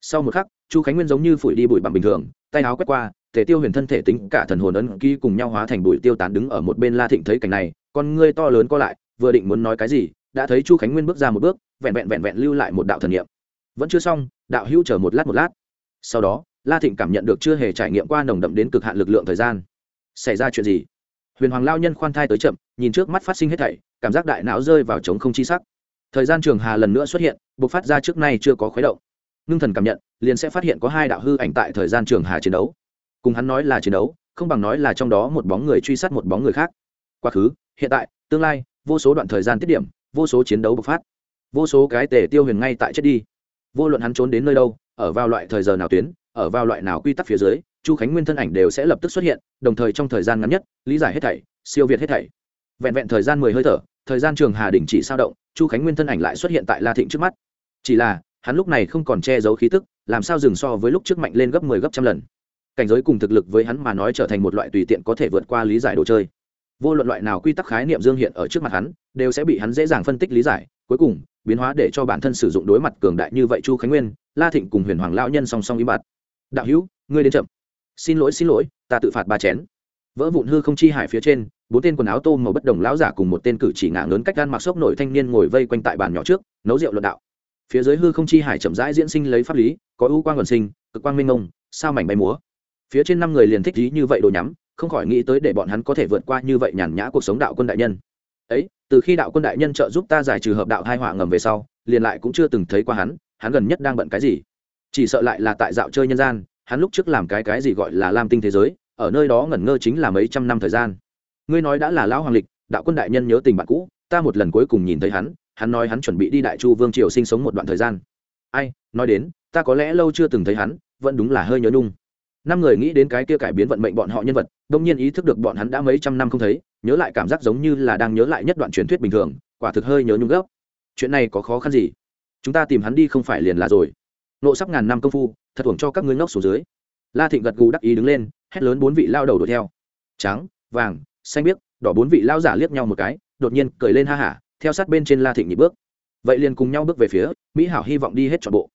Sau một khắc, chu khánh nguyên giống như phủi đi bụi bằng bình thường, tay áo quét qua tề tiêu huyền thân thể tính cả thần hồn ấn ký cùng nhau hóa thành bụi tiêu tán đứng ở một bên la thịnh thấy cảnh này, con ngươi to lớn co lại, vừa định muốn nói cái gì, đã thấy chu khánh nguyên bước ra một bước, vẹn vẹn vẹn vẹn lưu lại một đạo thần niệm. Vẫn chưa xong, đạo hữu chờ một lát một lát. Sau đó, la thịnh cảm nhận được chưa hề trải nghiệm qua nồng đậm đến cực hạn lực lượng thời gian. Xảy ra chuyện gì? Huyền hoàng lao nhân khoan thai tới chậm, nhìn trước mắt phát sinh hết thảy, cảm giác đại não rơi vào trống không chi sắc. Thời gian trường hà lần nữa xuất hiện buộc phát ra trước nay chưa có khuấy động. Ngưng thần cảm nhận, liền sẽ phát hiện có hai đạo hư ảnh tại thời gian trường hà chiến đấu cùng hắn nói là chiến đấu, không bằng nói là trong đó một bóng người truy sát một bóng người khác. Quá khứ, hiện tại, tương lai, vô số đoạn thời gian tiết điểm, vô số chiến đấu bộc phát. Vô số cái tề tiêu huyền ngay tại chết đi. Vô luận hắn trốn đến nơi đâu, ở vào loại thời giờ nào tuyến, ở vào loại nào quy tắc phía dưới, chu khánh nguyên thân ảnh đều sẽ lập tức xuất hiện, đồng thời trong thời gian ngắn nhất, lý giải hết thảy, siêu việt hết thảy. Vẹn vẹn thời gian mười hơi thở, thời gian trường hà đình chỉ sao động, chu khánh nguyên thân ảnh lại xuất hiện tại la thịnh trước mắt. Chỉ là, hắn lúc này không còn che giấu khí tức, làm sao dừng so với lúc trước mạnh lên gấp mười 10 gấp trăm lần cảnh giới cùng thực lực với hắn mà nói trở thành một loại tùy tiện có thể vượt qua lý giải đồ chơi. Vô luận loại nào quy tắc khái niệm dương hiện ở trước mặt hắn, đều sẽ bị hắn dễ dàng phân tích lý giải, cuối cùng, biến hóa để cho bản thân sử dụng đối mặt cường đại như vậy chu khánh nguyên, la thịnh cùng huyền hoàng lão nhân song song im bặt. Đạo hữu, ngươi đến chậm. Xin lỗi xin lỗi, ta tự phạt ba chén. Vỡ vụn hư không chi hải phía trên, bốn tên quần áo tôm màu bất đồng lão giả cùng một tên cử chỉ ngả lớn cách gan mặc sốc nổi thanh niên ngồi vây quanh tại bàn nhỏ trước, nấu rượu luận đạo. Phía dưới hư không chi hải chậm rãi diễn sinh lấy pháp lý, có ưu quang quần sinh, cực quang minh ngông, sao mảnh bay múa phía trên năm người liền thích ý như vậy đồ nhắm, không khỏi nghĩ tới để bọn hắn có thể vượt qua như vậy nhàn nhã cuộc sống đạo quân đại nhân. Ấy, từ khi đạo quân đại nhân trợ giúp ta giải trừ hợp đạo hai họa ngầm về sau, liền lại cũng chưa từng thấy qua hắn hắn gần nhất đang bận cái gì? Chỉ sợ lại là tại dạo chơi nhân gian, hắn lúc trước làm cái cái gì gọi là lam tinh thế giới, ở nơi đó ngẩn ngơ chính là mấy trăm năm thời gian. Ngươi nói đã là lão hoàng lịch, đạo quân đại nhân nhớ tình bạn cũ, ta một lần cuối cùng nhìn thấy hắn hắn nói hắn chuẩn bị đi đại chu vương triều sinh sống một đoạn thời gian. Ai, nói đến, ta có lẽ lâu chưa từng thấy hắn, vẫn đúng là hơi nhớ nhung năm người nghĩ đến cái kia cải biến vận mệnh bọn họ nhân vật, đông nhiên ý thức được bọn hắn đã mấy trăm năm không thấy, nhớ lại cảm giác giống như là đang nhớ lại nhất đoạn truyền thuyết bình thường, quả thực hơi nhớ nhung gấp chuyện này có khó khăn gì? Chúng ta tìm hắn đi không phải liền là rồi. Nộ sắp ngàn năm công phu, thật thuồng cho các ngươi ngốc xuống dưới. La thịnh gật gù đắc ý đứng lên, hét lớn bốn vị lao đầu đuổi theo. Trắng, vàng, xanh biếc, đỏ bốn vị lao giả liếc nhau một cái, đột nhiên cười lên ha hả, theo sát bên trên la thịnh nhị bước. Vậy liền cùng nhau bước về phía, mỹ hảo hy vọng đi hết trọn bộ.